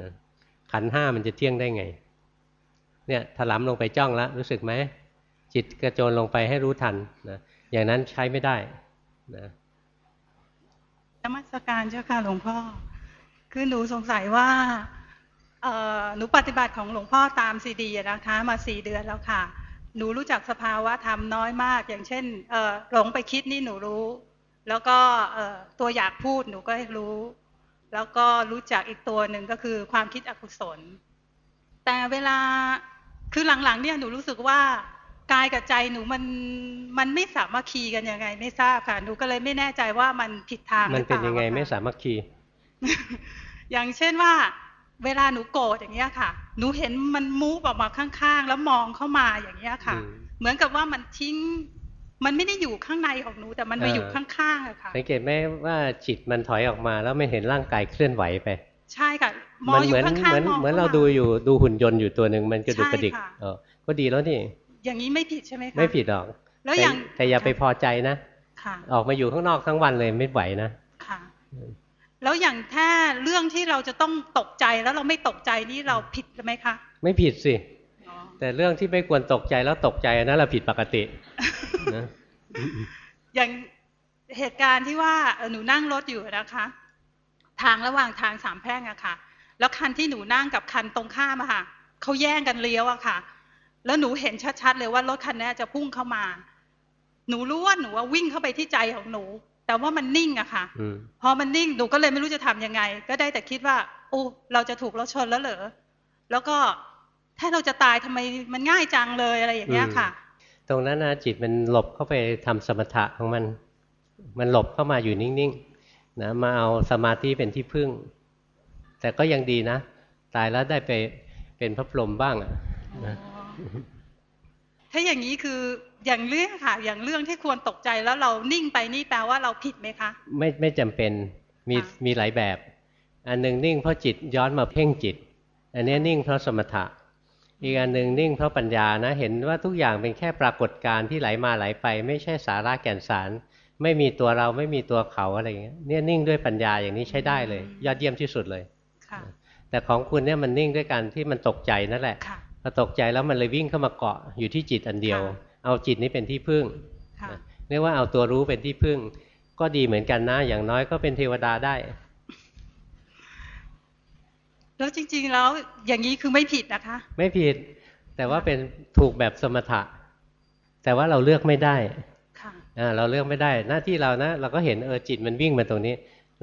นะขันห้ามันจะเที่ยงได้ไง เนี่ยถลำลงไปจ้องแล้วรู้สึกไหมจิตกระโจนลงไปให้รู้ทันนะอย่างนั้นใช้ไม่ได้นะนมัสการเจ้าค่ะหลวงพ่อ คือหนูสงสัยว่าหนูปฏิบัติของหลวงพ่อตามซีดีนะคะ มาสี่เดือนแล้วค่ะ หนูรู้จักสภาวะธรรมน้อยมาก อย่างเช่นหลงไปคิดนี่หนูรู้ แล้วก็ตัวอยากพูดหนูก็รู้ แล้วก็รู้จักอีกตัวหนึ่งก็คือความคิดอกุศล แต่เวลาคือหลังๆเนี่ยหนูรู้สึกว่ากายกับใจหนูมันมันไม่สามารถคีกันยังไง ไม่ทราบค่ะหนูก็เลยไม่แน่ใจว่ามันผิดทางมันเป็นยังไงไม่สามารถคี อย่างเช่นว่า เวลาหนูโกรธอย่างเงี้ยค่ะ หนูเห็นมันมูฟออกมาข้างๆ แล้วมองเข้ามาอย่างเงี้ยค่ะ เหมือนกับว่ามันทิ้ง มันไม่ได้อยู่ข้างในของหนูแต่มันไปอยู่ข้างๆอะค่ะ สังเกตไหมว่าจิตมันถอยออกมา แล้วไม่เห็นร่างกายเคลื่อนไหวไป ใช่ค่ะ มองอยู่ข้างๆเหมือนเหมือนเราดูอยู่ดูหุ่นยนต์อยู่ตัวหนึ่งมันกระดุกกระดิกเออก็ดีแล้วนี่ อย่างนี้ไม่ผิดใช่ไหมคะ ไม่ผิดหรอก แล้วอย่างแต่อย่าไปพอใจนะค่ะออกมาอยู่ข้างนอกทั้งวันเลยไม่ไหวนะ ค่ะ แล้วอย่างถ้าเรื่องที่เราจะต้องตกใจแล้วเราไม่ตกใจนี่เราผิดไหมคะ ไม่ผิดสิ แต่เรื่องที่ไม่ควรตกใจแล้วตกใจนั่นเราผิดปกตินะอย่างเหตุการณ์ที่ว่าหนูนั่งรถอยู่นะคะ ทางระหว่างทางสามแพร่งอะค่ะ แล้วคันที่หนูนั่งกับคันตรงข้ามอะค่ะเขาแย่งกันเลี้ยวอะค่ะ แล้วหนูเห็นชัดๆเลยว่ารถคันนี้จะพุ่งเข้ามา หนูรู้ว่าหนูว่าวิ่งเข้าไปที่ใจของหนู แต่ว่ามันนิ่งอะค่ะพอมันนิ่งหนูก็เลยไม่รู้จะทํำยังไง ก็ได้แต่คิดว่าโอ้เราจะถูกรถชนแล้วเหรอแล้วก็ถ้าเราจะตายทำไมมันง่ายจังเลยอะไรอย่างเงี้ยค่ะ ตรงนั้นนะจิตมันหลบเข้าไปทำสมถะของมัน มันหลบเข้ามาอยู่นิ่งๆนะมาเอาสมาธิเป็นที่พึ่ง แต่ก็ยังดีนะ ตายแล้วได้ไปเป็นพระพรหมบ้างอะนะ ถ้าอย่างนี้คืออย่างเรื่องค่ะ อย่างเรื่องที่ควรตกใจแล้วเรานิ่งไปนี่แปลว่าเราผิดไหมคะ ไม่ไม่จำเป็นมีมีหลายแบบ อันหนึ่งนิ่งเพราะจิตย้อนมาเพ่งจิต อันนี้นิ่งเพราะสมถะ อีกอันหนึ่งนิ่งเพราะปัญญานะ เห็นว่าทุกอย่างเป็นแค่ปรากฏการณ์ที่ไหลมาไหลไป ไม่ใช่สาระแก่นสาร ไม่มีตัวเราไม่มีตัวเขาอะไรอย่างเงี้ยเนี่ยนิ่งด้วยปัญญาอย่างนี้ใช้ได้เลย ยอดเยี่ยมที่สุดเลยแต่ของคุณเนี่ยมันนิ่งด้วยการที่มันตกใจนั่นแหละ พอตกใจแล้วมันเลยวิ่งเข้ามาเกาะอยู่ที่จิตอันเดียว เอาจิตนี้เป็นที่พึ่งเรียกว่าเอาตัวรู้เป็นที่พึ่ง ก็ดีเหมือนกันนะ อย่างน้อยก็เป็นเทวดาได้ แล้วจริง ๆ แล้วอย่างนี้คือไม่ผิดนะคะ ไม่ผิด แต่ว่าเป็นถูกแบบสมถะ แต่ว่าเราเลือกไม่ได้ค่ะเราเลือกไม่ได้หน้าที่เรานะเราก็เห็นเออจิตมันวิ่งมาตรงนี้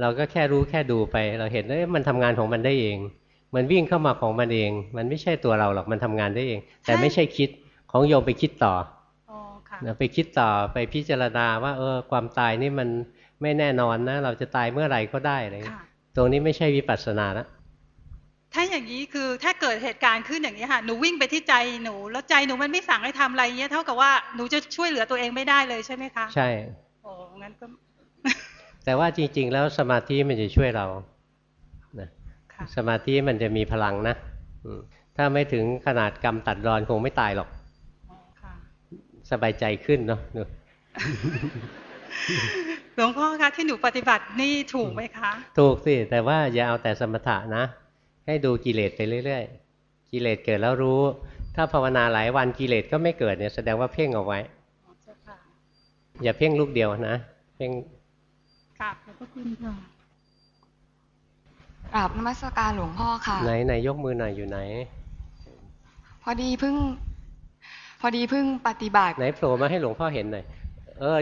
เราก็แค่รู้แค่ดูไป เราเห็นว่ามันทำงานของมันได้เอง มันวิ่งเข้ามาของมันเอง มันไม่ใช่ตัวเราหรอกมันทำงานได้เอง แต่ไม่ใช่คิดของโยมไปคิดต่อไปคิดต่อไปพิจารณาว่า เออ ความตายนี่มันไม่แน่นอนนะ เราจะตายเมื่อไหร่ก็ได้อะไรตรงนี้ไม่ใช่วิปัสสนาละถ้าอย่างนี้คือถ้าเกิดเหตุการณ์ขึ้นอย่างนี้ค่ะหนูวิ่งไปที่ใจหนูแล้วใจหนูมันไม่สั่งให้ทำอะไรเงี้ยเท่ากับว่าหนูจะช่วยเหลือตัวเองไม่ได้เลยใช่ไหมคะใช่โอ้งั้นก็แต่ว่าจริง ๆ แล้วสมาธิมันจะช่วยเรา สมาธิมันจะมีพลังนะถ้าไม่ถึงขนาดกรรมตัดรอนคงไม่ตายหรอกสบายใจขึ้นเนาะหลวงพ่อคะที่หนูปฏิบัตินี่ถูกไหมคะ ถูกสิ แต่ว่าอย่าเอาแต่สมถะนะ ให้ดูกิเลสไปเรื่อยๆ กิเลสเกิดแล้วรู้ ถ้าภาวนาหลายวันกิเลสก็ไม่เกิดเนี่ยแสดงว่าเพ่งเอาไว้ อย่าเพ่งลูกเดียวนะ เพ่งกราบขอบพระคุณค่ะ กราบนมัสการหลวงพ่อค่ะ ไหนไหนยกมือหน่อยอยู่ไหน พอดีเพิ่ง พอดีเพิ่งปฏิบัติ ไหนโผล่มาให้หลวงพ่อเห็นหน่อย เออ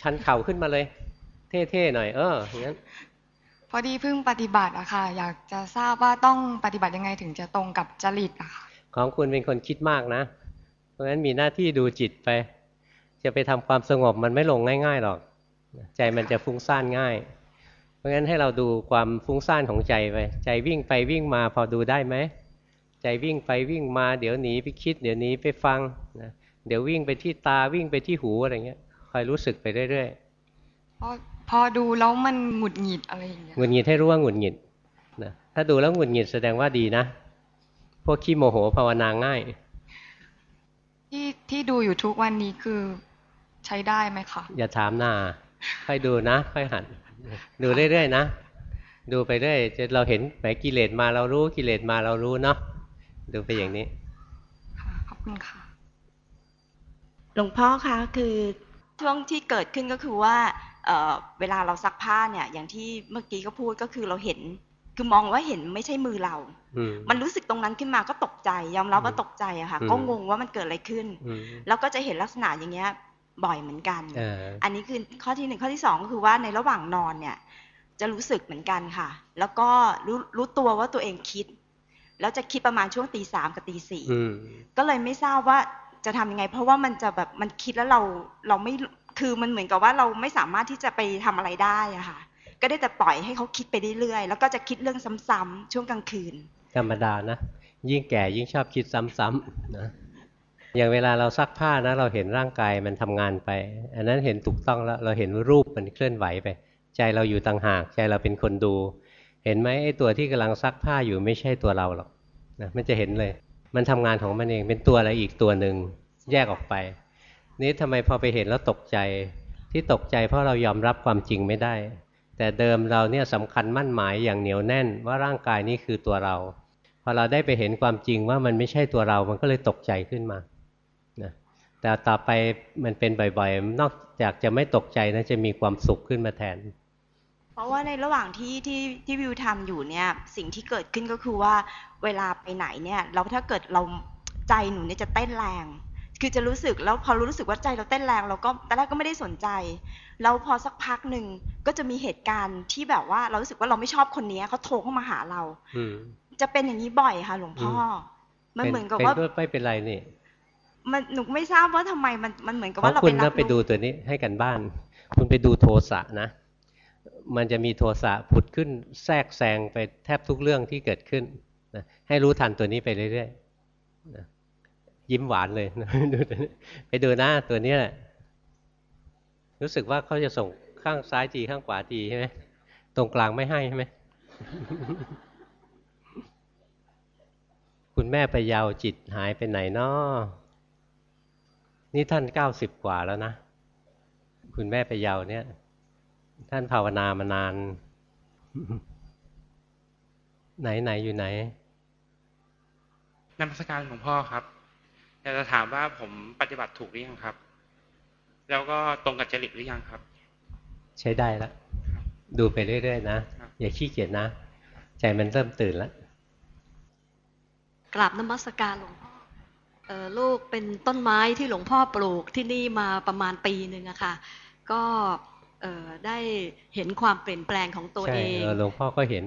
ชันเข่าขึ้นมาเลย เท่ๆหน่อย เอออย่างนั้น พอดีเพิ่งปฏิบัติอะค่ะ อยากจะทราบว่าต้องปฏิบัติยังไงถึงจะตรงกับจริตอะค่ะ ของคุณเป็นคนคิดมากนะ เพราะฉะนั้นมีหน้าที่ดูจิตไป จะไปทำความสงบมันไม่ลงง่าย ๆหรอก ใจมันจะฟุ้งซ่านง่าย เพราะงั้นให้เราดูความฟุ้งซ่านของใจไป ใจวิ่งไปวิ่งมาพอดูได้ไหม ใจวิ่งไปวิ่งมา เดี๋ยวหนีไปคิด เดี๋ยวหนีไปฟังนะเดี๋ยววิ่งไปที่ตาวิ่งไปที่หูอะไรเงี้ยคอยรู้สึกไปเรื่อยๆพอพอดูแล้วมันหงุดหงิดอะไรอย่างเงี้ยหงุดหงิดให้รู้ว่าหงุดหงิดถ้าดูแล้วหงุดหงิดแสดงว่าดีนะ พวกขี้โมโหภาวนาง่าย ที่ที่ดูอยู่ทุกวันนี้คือใช้ได้ไหมคะอย่าถามหน้าค่อยดูนะ ค่อยหัด ดูเรื่อยๆนะดูไปเรื่อยจะเราเห็นแหมกิเลสมาเรารู้กิเลสมาเรารู้เนาะดูไปอย่างนี้ขอบคุณค่ะ หลวงพ่อคะคือช่วงที่เกิดขึ้นก็คือว่าเอ่อเวลาเราซักผ้าเนี่ย อย่างที่เมื่อกี้ก็พูดก็คือเราเห็น คือมองว่าเห็นไม่ใช่มือเราอืมมันรู้สึกตรงนั้นขึ้นมาก็ตกใจ ยอมรับว่าตกใจอะค่ะอืมก็งงว่ามันเกิดอะไรขึ้นอืมแล้วก็จะเห็นลักษณะอย่างเงี้ย บ่อยเหมือนกันเอออันนี้คือข้อที่หนึ่งข้อที่สองก็คือว่าในระหว่างนอนเนี่ย จะรู้สึกเหมือนกันค่ะ แล้วก็รู้รู้ตัวว่าตัวเองคิด แล้วจะคิดประมาณช่วงตีสามกับตีสี่อืมก็เลยไม่ทราบว่าจะทำยังไง เพราะว่ามันจะแบบมันคิดแล้วเราเราไม่คือมันเหมือนกับว่าเราไม่สามารถที่จะไปทำอะไรได้อะค่ะ ก็ได้แต่ปล่อยให้เขาคิดไปเรื่อยๆแล้วก็จะคิดเรื่องซ้ำๆช่วงกลางคืน ธรรมดานะ ยิ่งแก่ยิ่งชอบคิดซ้ำๆนะ อย่างเวลาเราซักผ้านะ เราเห็นร่างกายมันทำงานไป อันนั้นเห็นถูกต้องแล้วเราเห็นรูปมันเคลื่อนไหวไป ใจเราอยู่ต่างหาก ใจเราเป็นคนดู เห็นไหมไอ้ตัวที่กำลังซักผ้าอยู่ไม่ใช่ตัวเราหรอกนะมันจะเห็นเลย มันทำงานของมันเองเป็นตัวอะไรอีกตัวหนึ่งแยกออกไป นี่ทำไมพอไปเห็นแล้วตกใจที่ตกใจเพราะเรายอมรับความจริงไม่ได้ แต่เดิมเราเนี่ยสำคัญมั่นหมายอย่างเหนียวแน่นว่าร่างกายนี้คือตัวเรา พอเราได้ไปเห็นความจริงว่ามันไม่ใช่ตัวเรา มันก็เลยตกใจขึ้นมา แต่ต่อไปมันเป็นบ่อยๆ นอกจากจะไม่ตกใจนะจะมีความสุขขึ้นมาแทน เพราะว่าในระหว่างที่ที่ที่วิวทำอยู่เนี่ย สิ่งที่เกิดขึ้นก็คือว่าเวลาไปไหนเนี่ยเราถ้าเกิดเราใจหนูเนี่ยจะเต้นแรง คือจะรู้สึกแล้วพอรู้สึกว่าใจเราเต้นแรงเราก็ตอนแรกก็ไม่ได้สนใจแล้วพอสักพักหนึ่งก็จะมีเหตุการณ์ที่แบบว่าเรารู้สึกว่าเราไม่ชอบคนนี้เขาโทรเข้ามาหาเราอืมจะเป็นอย่างนี้บ่อยค่ะ หลวงพ่ออมันเหมือนกับเป็นว่าด้วยไม่เป็นไรนี่ มันหนูไม่ทราบว่าทำไมมันมันเหมือนกับเพว่าราะเราคุไปณรัน่ะบไปดูรู้ตัวนี้ให้กันบ้าน คุณไปดูโทสะนะ มันจะมีโทสะผุดขึ้นแทรกแซงไปแทบทุกเรื่องที่เกิดขึ้นนะให้รู้ทันตัวนี้ไปเรื่อยๆนะยิ้มหวานเลยนะดูตัวนี้ไปดูหน้าตัวนี้แหละรู้สึกว่าเขาจะส่งข้างซ้ายทีข้างขวาทีใช่ไหมตรงกลางไม่ให้ใช่ไหมคุณแม่ไปยาวจิตหายไปไหนนาะ นี่ท่านเก้าสิบกว่าแล้วนะ คุณแม่ไปยาวเนี่ย ท่านภาวนามานาน ไหนไหนอยู่ไหนนมัสการหลวงพ่อครับอยากจะถามว่าผมปฏิบัติถูกหรือยังครับ แล้วก็ตรงกับจริตหรือยังครับ ใช้ได้แล้วดูไปเรื่อยๆนะ อย่าขี้เกียจนะ ใจมันเริ่มตื่นแล้วกราบนมัสการหลวงพ่อเอ่อ ลูกเป็นต้นไม้ที่หลวงพ่อปลูกที่นี่มาประมาณปีหนึ่งอะค่ะ ก็เอ่อได้เห็นความเปลี่ยนแปลงของตัวใช่เองเออหลวงพ่อก็เห็น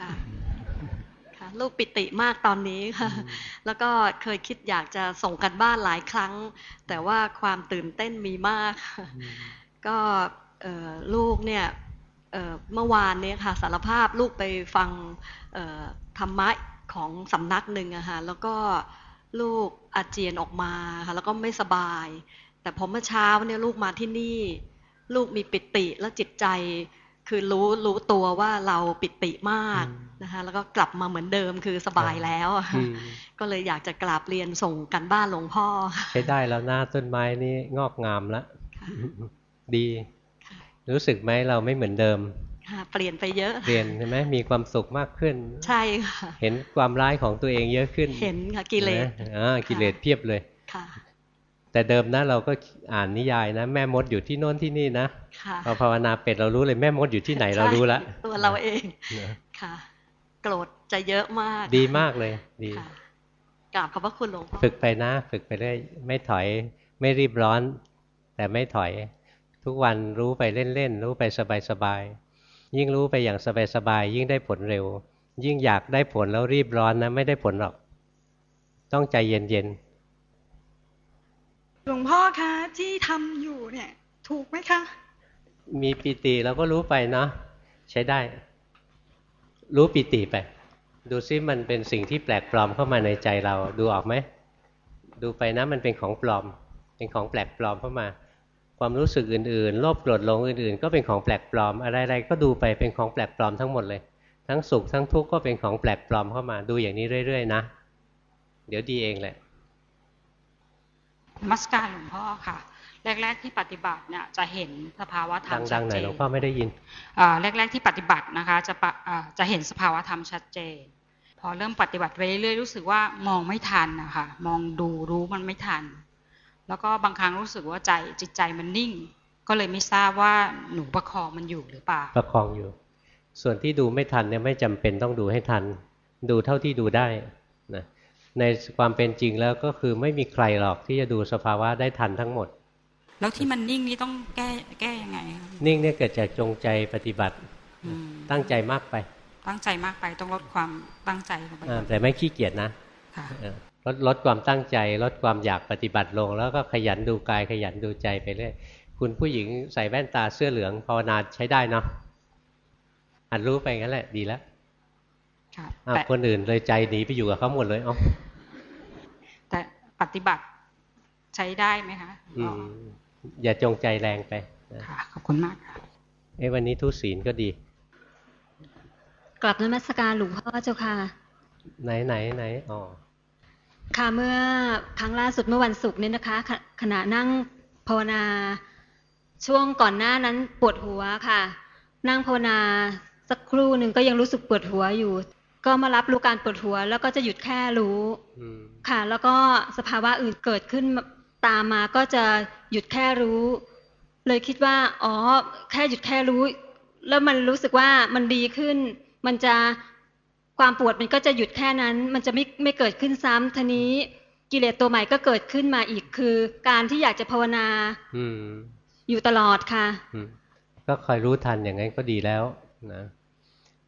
ค่ะค่ะลูกปิติมากตอนนี้ค่ะ แล้วก็เคยคิดอยากจะส่งกันบ้านหลายครั้ง แต่ว่าความตื่นเต้นมีมาก ก็เอ่อลูกเนี่ยเอ่อเมื่อวานเนี่ยค่ะสารภาพลูกไปฟังเอ่อธรรมะของสำนักหนึ่งอะค่ะแล้วก็ ลูกอาเจียนออกมาค่ะแล้วก็ไม่สบาย แต่พอเมื่อเช้าเนี่ยลูกมาที่นี่ ลูกมีปิติและจิตใจ คือรู้รู้ตัวว่าเราปิติมากนะคะแล้วก็กลับมาเหมือนเดิมคือสบายแล้วอะค่ะอืมก็เลยอยากจะกราบเรียนส่งกันบ้านหลวงพ่อ ใช้ได้แล้วหน้าต้นไม้นี่งอกงามแล้วดี รู้สึกไหมเราไม่เหมือนเดิมค่ะ เปลี่ยนไปเยอะ เปลี่ยนใช่ไหมมีความสุขมากขึ้น ใช่ค่ะ เห็นความร้ายของตัวเองเยอะขึ้น เห็นค่ะกิเลสห็นไหมอ่ากิเลสเพียบเลยค่ะ แต่เดิมนะเราก็อ่านนิยายนะ แม่มดอยู่ที่โน้นที่นี่นะค่ะพอภาวนาเป็ดเรารู้เลยแม่มดอยู่ที่ไหนเรารู้ละใช่ตัวเราเองนะค่ะ โกรธจะเยอะมาก ดีมากเลย ดีค่ะกราบขอบพระคุณหลวงพ่อฝึกไปนะ ฝึกไปเรื่อยไม่ถอย ไม่รีบร้อน แต่ไม่ถอย ทุกวันรู้ไปเล่นๆรู้ไปสบายๆ ยิ่งรู้ไปอย่างสบายๆยิ่งได้ผลเร็ว ยิ่งอยากได้ผลแล้วรีบร้อนนะไม่ได้ผลหรอก ต้องใจเย็นหลวงพ่อคะที่ทำอยู่เนี่ย ถูกไหมคะๆมีปิติเราก็รู้ไปเนาะใช้ได้ รู้ปิติไป ดูซิมันเป็นสิ่งที่แปลกปลอมเข้ามาในใจเราดูออกไหมดูไปนะมันเป็นของปลอม เป็นของแปลกปลอมเข้ามา ความรู้สึกอื่นๆ โลภโกรธหลงอื่นๆ ก็เป็นของแปลกปลอม อะไรๆ ก็ดูไปเป็นของแปลกปลอมทั้งหมดเลยททั้งสุขทั้งทุกข์ก็เป็นของแปลกปลอมเข้ามา ดูอย่างนี้เรื่อยๆ นะ เดี๋ยวดีเองแหละ มัสการหลวงพ่อค่ะ แรก ๆ ที่ปฏิบัติเนี่ยจะเห็นสภาวะธรรมชัดัดงๆหน่เจอยนหลวงพ่อไม่ได้ยินอ่าแรก ๆ ที่ปฏิบัตินะคะ จะปะอ่าจะเห็นสภาวะธรรมชัดเจน พอเริ่มปฏิบัติไปเรื่อยๆ รู้สึกว่ามองไม่ทันนะคะ มองดูรู้มันไม่ทัน แล้วก็บางครั้งรู้สึกว่าใจจิตใจมันนิ่ง ก็เลยไม่ทราบว่าหนูประคองมันอยู่หรือเปล่าประคองอยู่ ส่วนที่ดูไม่ทันเนี่ยไม่จำเป็นต้องดูให้ทัน ดูเท่าที่ดูได้นะในความเป็นจริงแล้วก็คือไม่มีใครหรอกที่จะดูสภาวะได้ทันทั้งหมด แล้วที่มันนิ่งนี่ต้องแก้แก้ยังไงคะนิ่งเนี่ยเกิดจากจงใจปฏิบัติอืมตั้งใจมากไป ตั้งใจมากไปต้องลดความตั้งใจลงไปอ่าแต่ไม่ขี้เกียจนะค่ะเออ ลดลดความตั้งใจ ลดความอยากปฏิบัติลง แล้วก็ขยันดูกายขยันดูใจไปเรื่อยคุณผู้หญิงใส่แว่นตาเสื้อเหลืองภาวนาใช้ได้เนาะหัดรู้ไปงั้นแหละ ดีแล้วค่ะอ้าวแต่คนอื่นเลยใจหนีไปอยู่กับเขาหมดเลยเอ้าแต่ปฏิบัติใช้ได้ไหมคะอืมอย่าจงใจแรงไปนะค่ะขอบคุณมากค่ะเอ้วันนี้ทุศีลก็ดี กลับนมัสการหลวงพ่อเจ้าค่ะ ไหนไหนไหนอ๋อ ค่ะเมื่อครั้งล่าสุดเมื่อวันศุกร์เนี่ยนะคะขขณะนั่งภาวนาช่วงก่อนหน้านั้นปวดหัวค่ะ นั่งภาวนาสักครู่หนึ่งก็ยังรู้สึกปวดหัวอยู่ ก็มารับรู้การปวดหัว แล้วก็จะหยุดแค่รู้อืมค่ะ แล้วก็สภาวะอื่นเกิดขึ้นตามมาก็จะหยุดแค่รู้ เลยคิดว่า อ๋อ แค่หยุดแค่รู้ แล้วมันรู้สึกว่ามันดีขึ้น มันจะ ความปวดมันก็จะหยุดแค่นั้น มันจะไม่ไม่เกิดขึ้นซ้ำทีนี้กิเลสตัวใหม่ก็เกิดขึ้นมาอีกคือ การที่อยากจะภาวนา อืมอยู่ตลอดค่ะอืมก็คอยรู้ทันอย่างนั้นก็ดีแล้วนะ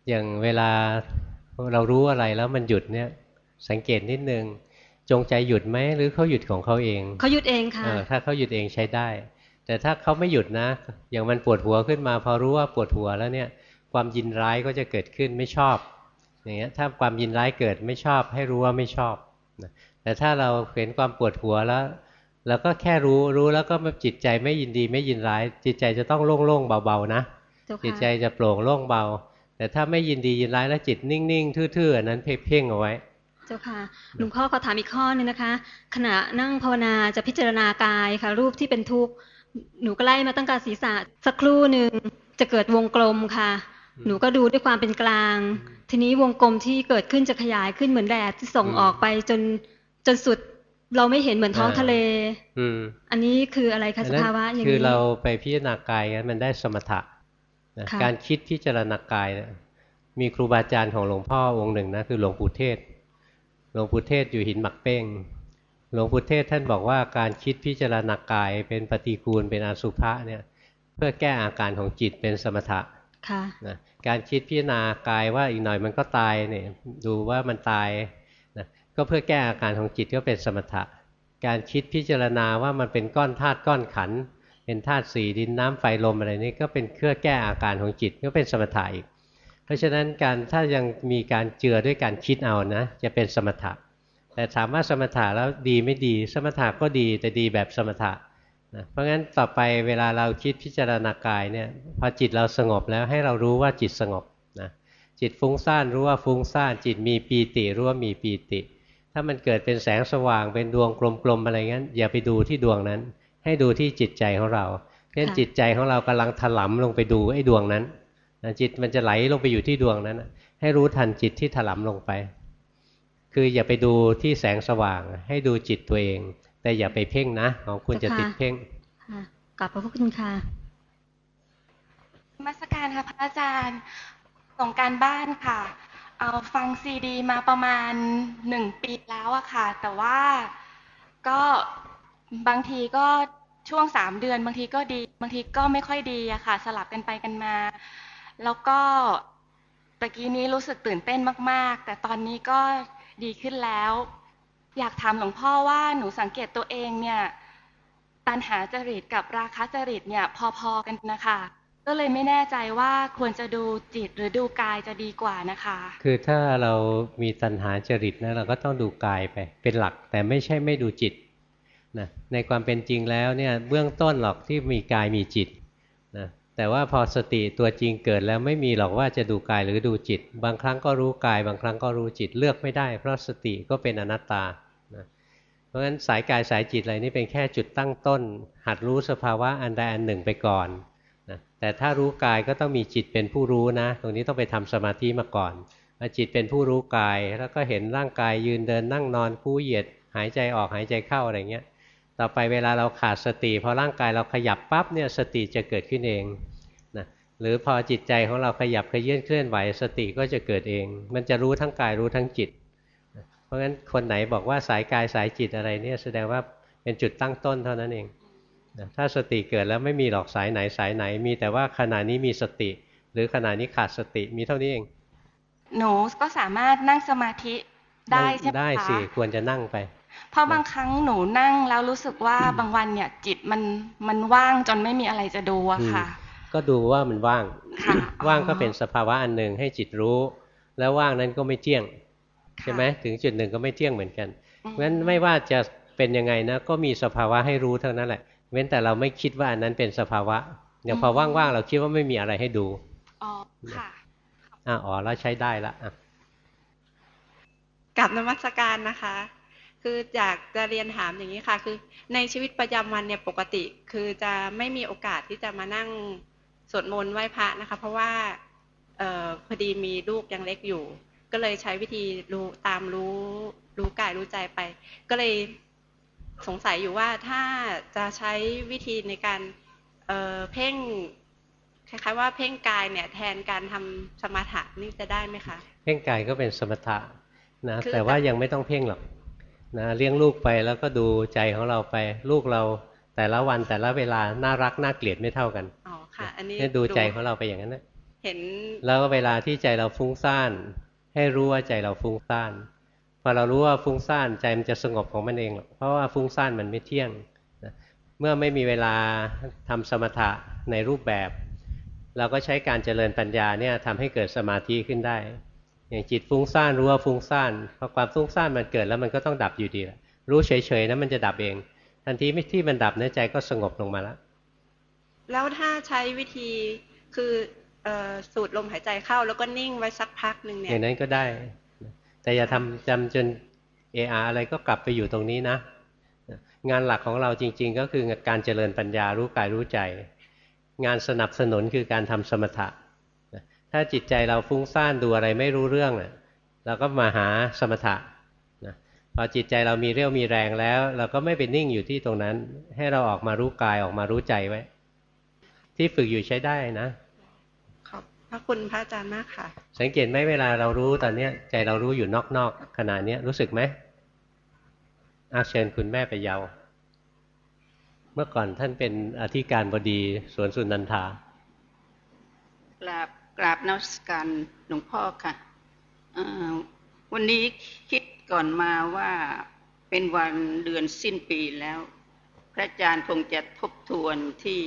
อย่างเวลาเรารู้อะไรแล้วมันหยุดเนี่ย สังเกตนิดนึงจงใจหยุดไหมหรือเขาหยุดของเขาเองเขาหยุดเองค่ะเออถ้าเขาหยุดเองใช้ได้ แต่ถ้าเขาไม่หยุดนะ อย่างมันปวดหัวขึ้นมา พอรู้ว่าปวดหัวแล้วเนี่ย ความยินร้ายก็จะเกิดขึ้นไม่ชอบ อย่างเงี้ยถ้าความยินร้ายเกิดไม่ชอบให้รู้ว่าไม่ชอบนะแต่ถ้าเราเห็นความปวดหัวแล้วเราก็แค่รู้รู้แล้วก็จิตใจไม่ยินดีไม่ยินร้าย จิตใจจะต้องโล่งๆเบาๆนะเจ้าค่ะจิตใจจะโปร่งโล่งเบา แต่ถ้าไม่ยินดียินร้ายแล้วจิตนิ่งๆทื่อๆอันนั้นเพ่งๆเอาไว้เจ้าค่ะหลวงพ่อขอถามอีกข้อหนึงนะคะ ขณะนั่งภาวนาจะพิจารณากายค่ะ รูปที่เป็นทุกข์หนูก็ไล่มาตั้งแต่ศีรษะสักครู่หนึ่งจะเกิดวงกลมค่ะ หนูก็ดูด้วยความเป็นกลาง ทีนี้วงกลมที่เกิดขึ้นจะขยายขึ้นเหมือนแดดที่ส่งอืมออกไปจนจนสุดเราไม่เห็นเหมือนท้องอ่าทะเล อืม อันนี้คืออะไรคะสภาวะอย่างคือนี้เราไปพิจารณากายนั้นมันได้สมถะนะค่ะการคิดพิจารณากายเนี่ยมีครูบาอาจารย์ของหลวงพ่อองค์หนึ่งนะคือหลวงปู่เทศ หลวงปู่เทศอยู่หินหมักเป้ง หลวงปู่เทศท่านบอกว่าการคิดพิจารณากายเป็นปฏิกูลเป็นอสุภะเนี่ย เพื่อแก้อาการของจิตเป็นสมถะค่ะนะ การคิดพิจารณากายว่าอีกหน่อยมันก็ตายเนี่ยดูว่ามันตายนะก็เพื่อแก้อาการของจิตก็เป็นสมถะ การคิดพิจารณาว่ามันเป็นก้อนธาตุก้อนขัน เป็นธาตุสี่ดินน้ำไฟลมอะไรนี่ก็เป็นเครื่องแก้อาการของจิตก็เป็นสมถะอีก เพราะฉะนั้นการถ้ายังมีการเจือด้วยการคิดเอานะ จะเป็นสมถะ แต่ถามว่าสมถะแล้วดีไม่ดี สมถะก็ดีแต่ดีแบบสมถะ นะเพราะงั้นต่อไปเวลาเราคิดพิจารณากายเนี่ยพอจิตเราสงบแล้วให้เรารู้ว่าจิตสงบนะจิตฟุ้งซ่านรู้ว่าฟุ้งซ่านจิตมีปีติรู้ว่ามีปีติ ถ้ามันเกิดเป็นแสงสว่างเป็นดวงกลมๆอะไรงั้น อย่าไปดูที่ดวงนั้น ให้ดูที่จิตใจของเราเช่นค่ะจิตใจของเรากำลังถลำลงไปดูไอ้ดวงนั้นนะจิตมันจะไหลลงไปอยู่ที่ดวงนั้นนะให้รู้ทันจิตที่ถลำลงไป คืออย่าไปดูที่แสงสว่าง ให้ดูจิตตัวเอง แต่อย่าไปเพ่งนะของคุณจะติดเพ่งค่ะกลับขอบพระคุณค่ะนมัสการค่ะพระอาจารย์ส่งการบ้านค่ะ เอาฟังซีดี มาประมาณหนึ่งปีแล้วอะค่ะ แต่ว่าก็บางทีก็ช่วงสามเดือน บางทีก็ดี บางทีก็ไม่ค่อยดีอะค่ะ สลับกันไปกันมา แล้วก็ตะกี้นี้รู้สึกตื่นเต้นมาก ๆ แต่ตอนนี้ก็ดีขึ้นแล้ว อยากถามหลวงพ่อว่าหนูสังเกตตัวเองเนี่ยตัณหาจริตกับราคะจริตเนี่ยพอๆกันนะคะ ก็เลยไม่แน่ใจว่าควรจะดูจิตหรือดูกายจะดีกว่านะคะ คือถ้าเรามีตัณหาจริตนะเราก็ต้องดูกายไป เป็นหลักแต่ไม่ใช่ไม่ดูจิตนะในความเป็นจริงแล้วเนี่ยเบื้องต้นหรอกที่มีกายมีจิตนะแต่ว่าพอสติตัวจริงเกิดแล้วไม่มีหรอกว่าจะดูกายหรือดูจิต บางครั้งก็รู้กาย บางครั้งก็รู้จิตเลือกไม่ได้ เพราะสติก็เป็นอนัตตา เพราะฉะนั้นสายกายสายจิตอะไรนี่เป็นแค่จุดตั้งต้น หัดรู้สภาวะอันใดอันหนึ่งไปก่อนนะแต่ถ้ารู้กายก็ต้องมีจิตเป็นผู้รู้นะ ตรงนี้ต้องไปทำสมาธิมาก่อนจิตเป็นผู้รู้กาย แล้วก็เห็นร่างกายยืนเดินนั่งนอนคู่เหยียด หายใจออกหายใจเข้าอะไรเงี้ย ต่อไปเวลาเราขาดสติพอร่างกายเราขยับปั๊บเนี่ยสติจะเกิดขึ้นเองนะหรือพอจิตใจของเราขยับขยื่นเคลื่อนไหวสติก็จะเกิดเอง มันจะรู้ทั้งกายรู้ทั้งจิต ราะฉะนั้นคนไหนบอกว่าสายกายสายจิตอะไรเนี่ยแสดงว่าเป็นจุดตั้งต้นเท่านั้นเองนะถ้าสติเกิดแล้วไม่มีหลอกสายไหนสายไหน มีแต่ว่าขณะนี้มีสติ หรือขณะนี้ขาดสติมีเท่านี้เอง หนูก็สามารถนั่งสมาธิได้ใช่ไหมคะได้สิควรจะนั่งไป เพราะบางครั้งหนูนั่งแล้วรู้สึกว่าบางวันเนี่ยจิตมันมันว่างจนไม่มีอะไรจะดูอะค่ะ ก็ดูว่ามันว่างว่างก็เป็นสภาวะอันหนึ่งให้จิตรู้ แล้วว่างนั้นก็ไม่เที่ยง ใช่ไหมถึงจุดหนึ่งก็ไม่เที่ยงเหมือนกันเพราะฉะนั้นไม่ว่าจะเป็นยังไงนะ ก็มีสภาวะให้รู้เท่านั้นแหละ เว้นแต่เราไม่คิดว่าอันนั้นเป็นสภาวะอย่างพอว่างๆเราคิดว่าไม่มีอะไรให้ดูอ๋อค่ะอ๋อแล้วใช้ได้ละกับนมัสการนะคะ คืออยากจะเรียนถามอย่างนี้ค่ะ คือในชีวิตประจำวันเนี่ยปกติ คือจะไม่มีโอกาสที่จะมานั่งสวดมนต์ไหว้พระนะคะ เพราะว่าเออพอดีมีลูกยังเล็กอยู่ ก็เลยใช้วิธีรู้ตามรู้รู้กายรู้ใจไป ก็เลยสงสัยอยู่ว่าถ้าจะใช้วิธีในการเเพ่งคล้ายๆว่าเพ่งกายเนี่ยแทนการทำสมถะนี่จะได้ไหมคะ เพ่งกายก็เป็นสมถะนะแต่ว่ายังไม่ต้องเพ่งหรอกนะเลี้ยงลูกไปแล้วก็ดูใจของเราไปลูกเราแต่ละวันแต่ละเวลาน่ารักน่าเกลียดไม่เท่ากันอ๋อค่ะ อันนี้ดูใจของเราไปอย่างนั้นนะเห็นแล้วเวลาที่ใจเราฟุ้งซ่าน ให้รู้ว่าใจเราฟุ้งซ่านพอเรารู้ว่าฟุ้งซ่านใจมันจะสงบของมันเองเพราะว่าฟุ้งซ่านมันไม่เที่ยงเมื่อไม่มีเวลาทำสมถะในรูปแบบ เราก็ใช้การเจริญปัญญาเนี่ยทำให้เกิดสมาธิขึ้นได้ อย่างจิตฟุ้งซ่านรู้ว่าฟุ้งซ่านพอความฟุ้งซ่านมันเกิดแล้วมันก็ต้องดับอยู่ดีละรู้เฉยๆนะมันจะดับเอง ทันทีที่มันดับเนื้อใจก็สงบลงมาแล้วแล้วถ้าใช้วิธีคือ สูดลมหายใจเข้าแล้วก็นิ่งไว้สักพักหนึ่งเนี่ยอย่างนั้นก็ได้ แต่อย่าทำจำจนเออาอะไรก็กลับไปอยู่ตรงนี้นะ งานหลักของเราจริง ๆ ก็คือการเจริญปัญญารู้กายรู้ใจ งานสนับสนุนคือการทำสมถะ ถ้าจิตใจเราฟุ้งซ่านดูอะไรไม่รู้เรื่องเราก็มาหาสมถะพอจิตใจเรามีเรี่ยวมีแรงแล้ว เราก็ไม่ไปนิ่งอยู่ที่ตรงนั้น ให้เราออกมารู้กายออกมารู้ใจไว้ ที่ฝึกอยู่ใช้ได้นะ พระคุณพระอาจารย์มากค่ะ สังเกตไหมเวลาเรารู้ตอนเนี้ยใจเรารู้อยู่นอกๆขณะนี้รู้สึกไหมอาเชิญคุณแม่ไปเยา เมื่อก่อนท่านเป็นอธิการบดีสวนสุนันทากราบกราบนักการหลวงพ่อค่ะวันนี้คิดก่อนมาว่าเป็นวันเดือนสิ้นปีแล้ว พระอาจารย์คงจะทบทวนที่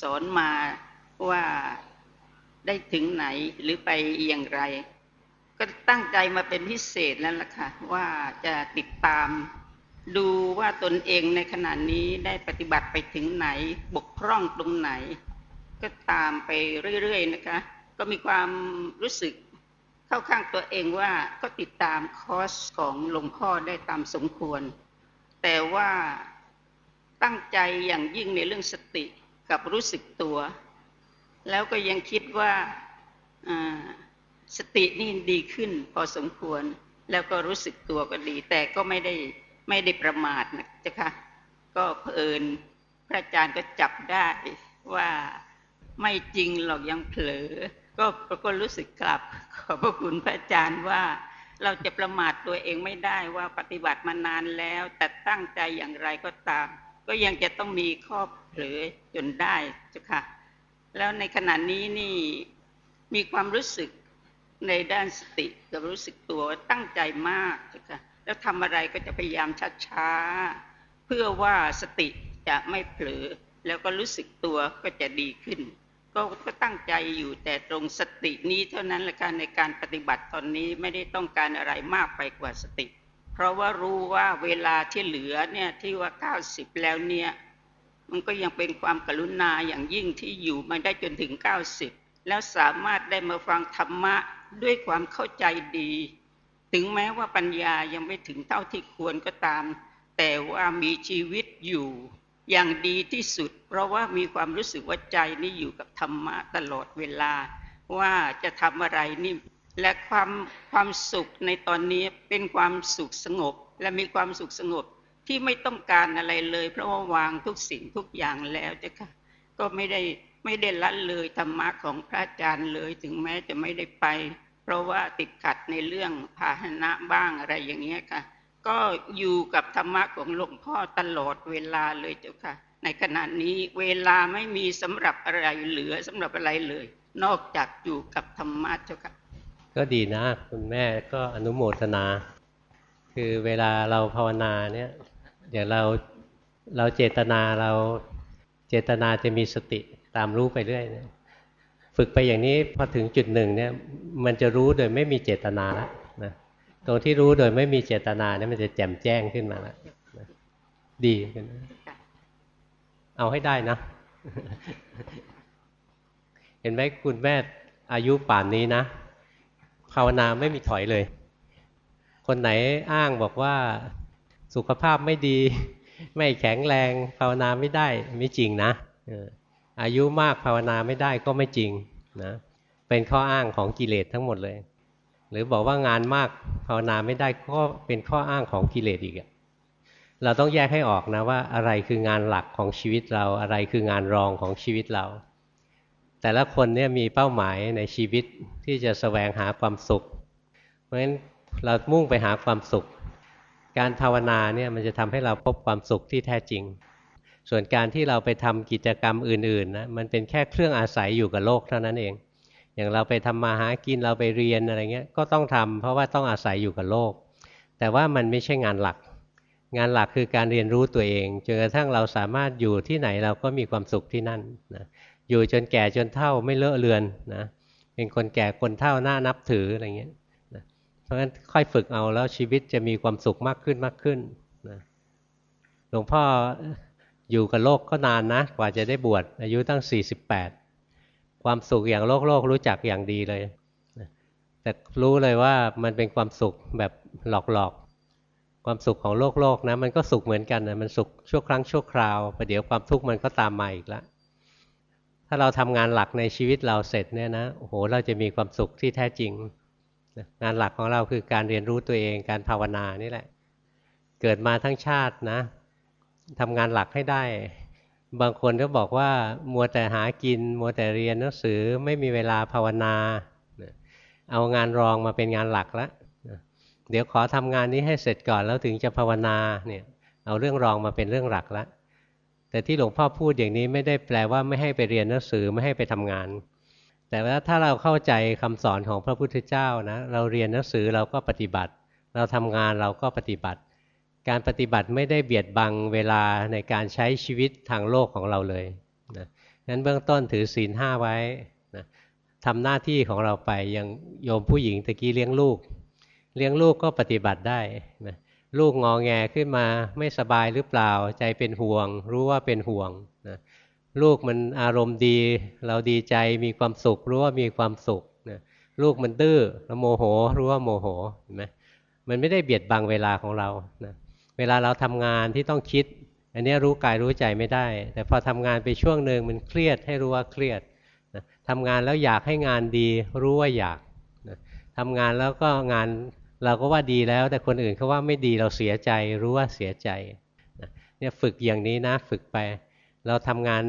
สอนมาว่า ได้ถึงไหนหรือไปอย่างไร ก็ตั้งใจมาเป็นพิเศษแล้วล่ะค่ะ ว่าจะติดตาม ดูว่าตนเองในขณะนี้ได้ปฏิบัติไปถึงไหน บกพร่องตรงไหน ก็ตามไปเรื่อยๆนะคะ ก็มีความรู้สึกเข้าข้างตัวเองว่าก็ติดตามคอร์สของหลวงพ่อได้ตามสมควร แต่ว่าตั้งใจอย่างยิ่งในเรื่องสติกับรู้สึกตัว แล้วก็ยังคิดว่าสตินี่ดีขึ้น พอสมควร แล้วก็รู้สึกตัวก็ดี แต่ก็ไม่ได้ไม่ได้ประมาทนะจ๊ะคะก็เพลินพระอาจารย์ก็จับได้ว่าไม่จริงหรอกยังเผลอ ก็ก็รู้สึกกลับ ขอบพระคุณพระอาจารย์ว่าเราจะประมาทตัวเองไม่ได้ว่าปฏิบัติมานานแล้ว แต่ตั้งใจอย่างไรก็ตาม ก็ยังจะต้องมีข้อเผลอจนได้จ้ะค่ะ แล้วในขณะนี้นี่มีความรู้สึกในด้านสติกับรู้สึกตัวตั้งใจมากจ้ะค่ะแล้วทำอะไรก็จะพยายามช้าๆ เพื่อว่าสติจะไม่เผลอ แล้วก็รู้สึกตัวก็จะดีขึ้น ก็ก็ตั้งใจอยู่แต่ตรงสตินี้เท่านั้นละการในการปฏิบัติตอนนี้ไม่ได้ต้องการอะไรมากไปกว่าสติ เพราะว่ารู้ว่าเวลาที่เหลือเนี่ยที่ว่าเก้าสิบแล้วเนี่ย มันก็ยังเป็นความกรุณาอย่างยิ่งที่อยู่มาได้จนถึงเก้าสิบแล้วสามารถได้มาฟังธรรมะด้วยความเข้าใจดี ถึงแม้ว่าปัญญายังไม่ถึงเท่าที่ควรก็ตาม แต่ว่ามีชีวิตอยู่อย่างดีที่สุด เพราะว่ามีความรู้สึกว่าใจนี่อยู่กับธรรมะตลอดเวลา ว่าจะทำอะไรนี่และความความสุขในตอนนี้เป็นความสุขสงบ และมีความสุขสงบ ที่ไม่ต้องการอะไรเลย เพราะว่าวางทุกสิ่งทุกอย่างแล้วจ้ะค่ะ ก็ไม่ได้ไม่ได้ละเลยธรรมะของพระอาจารย์เลยถึงแม้จะไม่ได้ไป เพราะว่าติดขัดในเรื่องพาหนะบ้างอะไรอย่างเงี้ยค่ะ ก็อยู่กับธรรมะของหลวงพ่อตลอดเวลาเลยเจ้าค่ะ ในขณะนี้เวลาไม่มีสำหรับอะไรเหลือสำหรับอะไรเลย นอกจากอยู่กับธรรมะเจ้าค่ะ ก็ดีนะคุณแม่ก็อนุโมทนา คือเวลาเราภาวนาเนี่ย เดี๋ยวเราเราเจตนาเราเจตนาจะมีสติตามรู้ไปเรื่อยนะฝึกไปอย่างนี้พอถึงจุดหนึ่งเนี่ยมันจะรู้โดยไม่มีเจตนาแล้วนะตรงที่รู้โดยไม่มีเจตนาเนี่ยมันจะแจ่มแจ้งขึ้นมาแล้วนะดีขึ้นเอาให้ได้นะ เห็นไหมคุณแม่อายุป่านนี้นะภาวนาไม่มีถอยเลย คนไหนอ้างบอกว่า สุขภาพไม่ดี ไม่แข็งแรงภาวนาไม่ได้ไม่จริงนะอายุมากภาวนาไม่ได้ก็ไม่จริงนะเป็นข้ออ้างของกิเลสทั้งหมดเลย หรือบอกว่างานมากภาวนาไม่ได้ก็เป็นข้ออ้างของกิเลสอีกเราต้องแยกให้ออกนะว่าอะไรคืองานหลักของชีวิตเราอะไรคืองานรองของชีวิตเรา แต่ละคนเนี่ยมีเป้าหมายในชีวิตที่จะสแสวงหาความสุข เพราะฉะนั้นเรามุ่งไปหาความสุข การภาวนาเนี่ยมันจะทำให้เราพบความสุขที่แท้จริง ส่วนการที่เราไปทำกิจกรรมอื่นๆนะมันเป็นแค่เครื่องอาศัยอยู่กับโลกเท่านั้นเอง อย่างเราไปทำมาหากินเราไปเรียนอะไรเงี้ยก็ต้องทำเพราะว่าต้องอาศัยอยู่กับโลก แต่ว่ามันไม่ใช่งานหลัก งานหลักคือการเรียนรู้ตัวเองจนกระทั่งเราสามารถอยู่ที่ไหนเราก็มีความสุขที่นั่นนะอยู่จนแก่จนเฒ่าไม่เลอะเลือนนะเป็นคนแก่คนเฒ่าหน้านับถืออะไรเงี้ย ราะฉะนั้นค่อยฝึกเอาแล้วชีวิตจะมีความสุขมากขึ้นมากขึ้นนะหลวงพ่ออยู่กับโลกก็นานนะ กว่าจะได้บวชอายุตั้ง 48 ความสุขอย่างโลกโลกรู้จักอย่างดีเลยแต่รู้เลยว่ามันเป็นความสุขแบบหลอกๆ ความสุขของโลกโลกนะ มันก็สุขเหมือนกันนะมันสุขชั่วครั้งชั่วคราวประเดี๋ยวความทุกข์มันก็ตามมาอีกแล้วถ้าเราทำงานหลักในชีวิตเราเสร็จเนี่ยนะโอ้โหเราจะมีความสุขที่แท้จริง งานหลักของเราคือการเรียนรู้ตัวเองการภาวนานี่แหละ เกิดมาทั้งชาตินะทำงานหลักให้ได้ บางคนก็บอกว่ามัวแต่หากิน มัวแต่เรียนหนังสือไม่มีเวลาภาวนา เอางานรองมาเป็นงานหลักแล้วเดี๋ยวขอทำงานนี้ให้เสร็จก่อนแล้วถึงจะภาวนาเนี่ยเอาเรื่องรองมาเป็นเรื่องหลักแล้วแต่ที่หลวงพ่อพูดอย่างนี้ไม่ได้แปลว่าไม่ให้ไปเรียนหนังสือไม่ให้ไปทำงาน แต่ว่าถ้าเราเข้าใจคำสอนของพระพุทธเจ้านะเราเรียนหนังสือเราก็ปฏิบัติ เราทำงานเราก็ปฏิบัติ การปฏิบัติไม่ได้เบียดบังเวลาในการใช้ชีวิตทางโลกของเราเลยนะงั้นเบื้องต้นถือศีลห้าไว้นะทำหน้าที่ของเราไปอย่างโยมผู้หญิงตะกี้เลี้ยงลูก เลี้ยงลูกก็ปฏิบัติได้นะลูกงอแงขึ้นมาไม่สบายหรือเปล่าใจเป็นห่วง รู้ว่าเป็นห่วงนะ ลูกมันอารมณ์ดี เราดีใจมีความสุข รู้ว่ามีความสุขนะลูกมันดื้อเราโมโห รู้ว่าโมโหเห็นไหมมันไม่ได้เบียดบังเวลาของเรานะเวลาเราทำงานที่ต้องคิด อันนี้รู้กายรู้ใจไม่ได้ แต่พอทำงานไปช่วงหนึ่งมันเครียดให้รู้ว่าเครียดนะทำงานแล้วอยากให้งานดี รู้ว่าอยากนะทำงานแล้วก็งานเราก็ว่าดีแล้ว แต่คนอื่นเขาว่าไม่ดีเราเสียใจ รู้ว่าเสียใจนะเนี่ยฝึกอย่างนี้นะฝึกไป เราทำงาน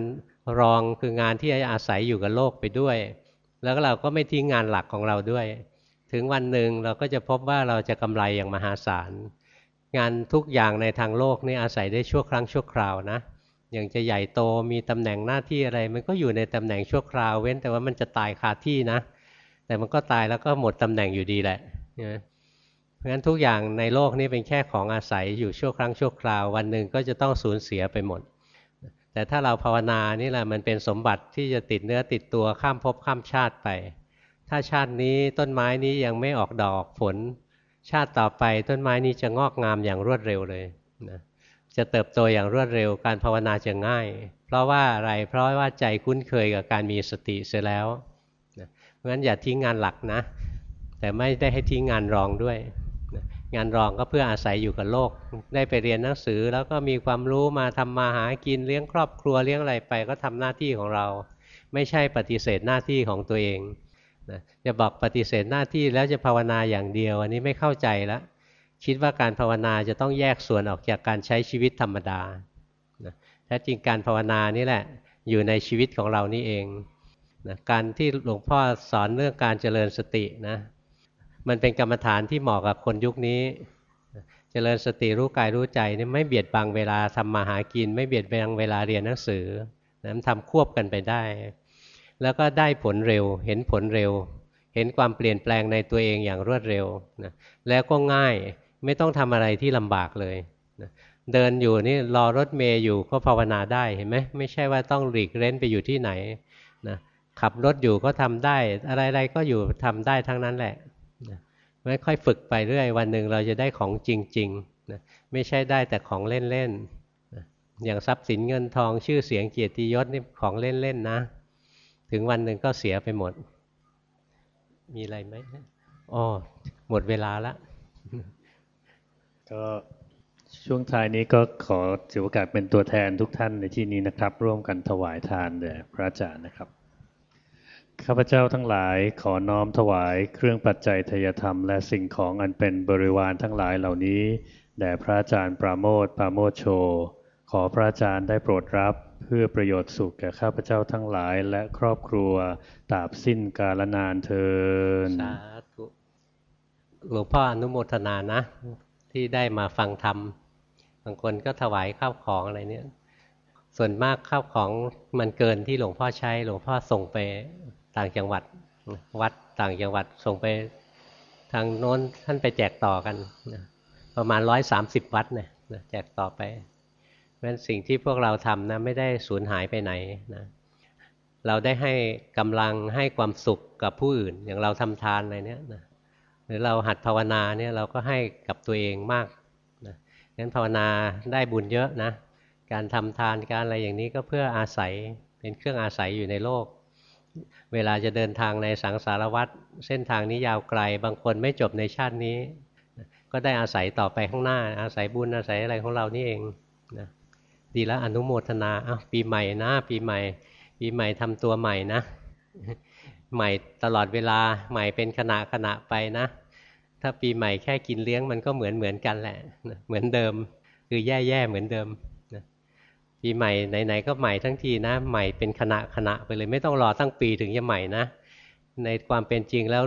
รองคืองานที่อาศัยอยู่กับโลกไปด้วย แล้วเราก็ไม่ทิ้งงานหลักของเราด้วย ถึงวันหนึ่งเราก็จะพบว่าเราจะกำไรอย่างมหาศาล งานทุกอย่างในทางโลกนี่อาศัยได้ชั่วครั้งชั่วคราวนะ อย่างจะใหญ่โตมีตำแหน่งหน้าที่อะไร มันก็อยู่ในตำแหน่งชั่วคราว เว้นแต่ว่ามันจะตายคาที่นะ แต่มันก็ตายแล้วก็หมดตำแหน่งอยู่ดีแหละเพราะฉะนั้นทุกอย่างในโลกนี้เป็นแค่ของอาศัยอยู่ชั่วครั้งชั่วคราว วันหนึ่งก็จะต้องสูญเสียไปหมด แต่ถ้าเราภาวนานี่แหละมันเป็นสมบัติที่จะติดเนื้อติดตัวข้ามภพข้ามชาติไป ถ้าชาตินี้ต้นไม้นี้ยังไม่ออกดอกผล ชาติต่อไปต้นไม้นี้จะงอกงามอย่างรวดเร็วเลยนะจะเติบโตอย่างรวดเร็วการภาวนาจะง่าย เพราะว่าอะไรเพราะว่าใจคุ้นเคยกับการมีสติเสียแล้วเพราะฉะนั้นอย่าทิ้งงานหลักนะ แต่ไม่ได้ให้ทิ้งงานรองด้วย งานรองก็เพื่ออาศัยอยู่กับโลก ได้ไปเรียนหนังสือ แล้วก็มีความรู้มาทำมาหากินเลี้ยงครอบครัวเลี้ยงอะไรไป ก็ทำหน้าที่ของเรา ไม่ใช่ปฏิเสธหน้าที่ของตัวเองนะจะบอกปฏิเสธหน้าที่แล้วจะภาวนาอย่างเดียว อันนี้ไม่เข้าใจแล้วคิดว่าการภาวนาจะต้องแยกส่วนออกจากการใช้ชีวิตธรรมดานะแท้จริงการภาวนานี่แหละอยู่ในชีวิตของเรานี่เองนะการที่หลวงพ่อสอนเรื่องการเจริญสตินะ มันเป็นกรรมฐานที่เหมาะกับคนยุคนี้เจริญสติรู้กายรู้ใจนี่ไม่เบียดบังเวลาทำมาหากิน ไม่เบียดบังเวลาเรียนหนังสือนะมันทำควบกันไปได้ แล้วก็ได้ผลเร็ว เห็นผลเร็ว เห็นความเปลี่ยนแปลงในตัวเองอย่างรวดเร็วนะแล้วก็ง่ายไม่ต้องทำอะไรที่ลำบากเลยนะเดินอยู่นี่รอรถเมย์อยู่ก็ภาวนาได้เห็นไหมไม่ใช่ว่าต้องหลีกเล้นไปอยู่ที่ไหนนะขับรถอยู่ก็ทำได้ อะไรๆก็อยู่ทำได้ทั้งนั้นแหละ ไม่ค่อยฝึกไปเรื่อยวันหนึ่งเราจะได้ของจริงๆนะไม่ใช่ได้แต่ของเล่นๆนะอย่างทรัพย์สินเงินทองชื่อเสียงเกียรติยศนี่ของเล่นๆนะ ถึงวันหนึ่งก็เสียไปหมด มีอะไรไหมอ๋อหมดเวลาแล้วก็ช่วงท้ายนี้ก็ขอถือโอกาสเป็นตัวแทนทุกท่านในที่นี้นะครับ ร่วมกันถวายทานแด่พระอาจารย์นะครับ ข้าพเจ้าทั้งหลายขอน้อมถวายเครื่องปัจจัยทยธรรม และสิ่งของอันเป็นบริวารทั้งหลายเหล่านี้แด่พระอาจารย์ปราโมทปราโมทโช ขอพระอาจารย์ได้โปรดรับเพื่อประโยชน์สุขแก่ข้าพเจ้าทั้งหลายและครอบครัวตราบสิ้นกาลนานเทินสาธุหลวงพ่ออนุโมทนานะ ที่ได้มาฟังธรรมบางคนก็ถวายข้าวของอะไรเนี่ย ส่วนมากข้าวของมันเกินที่หลวงพ่อใช้หลวงพ่อส่งไป ต่างจังหวัดวัดต่างจังหวัดส่งไปทางโน้นท่านไปแจกต่อกันประมาณร้อยสามสิบวัดเนี่ยแจกต่อไปเพราะฉะนั้นสิ่งที่พวกเราทำนะไม่ได้สูญหายไปไหนนะเราได้ให้กำลังให้ความสุขกับผู้อื่น อย่างเราทำทานอะไรเนี้ยนะรือเราหัดภาวนาเนี่ยเราก็ให้กับตัวเองมากนะงั้นภาวนาได้บุญเยอะนะการทำทานการอะไรอย่างนี้ก็เพื่ออาศัยเป็นเครื่องอาศัยอยู่ในโลก เวลาจะเดินทางในสังสารวัฏเส้นทางนี้ยาวไกล บางคนไม่จบในชาตินี้ ก็ได้อาศัยต่อไปข้างหน้า อาศัยบุญอาศัยอะไรของเรานี่เองนะดีแล้วอนุโมทนาอ้าวปีใหม่นะปีใหม่ ปีใหม่ทำตัวใหม่นะ ใหม่ตลอดเวลาใหม่เป็นขณะขณะไปนะ ถ้าปีใหม่แค่กินเลี้ยงมันก็เหมือนเหมือนกันแหละ เหมือนเดิม คือแย่ๆเหมือนเดิม ปีใหม่ไหนๆก็ใหม่ทั้งทีนะ ใหม่เป็นขณะขณะไปเลยไม่ต้องรอตั้งปีถึงจะใหม่นะ ในความเป็นจริงแล้ว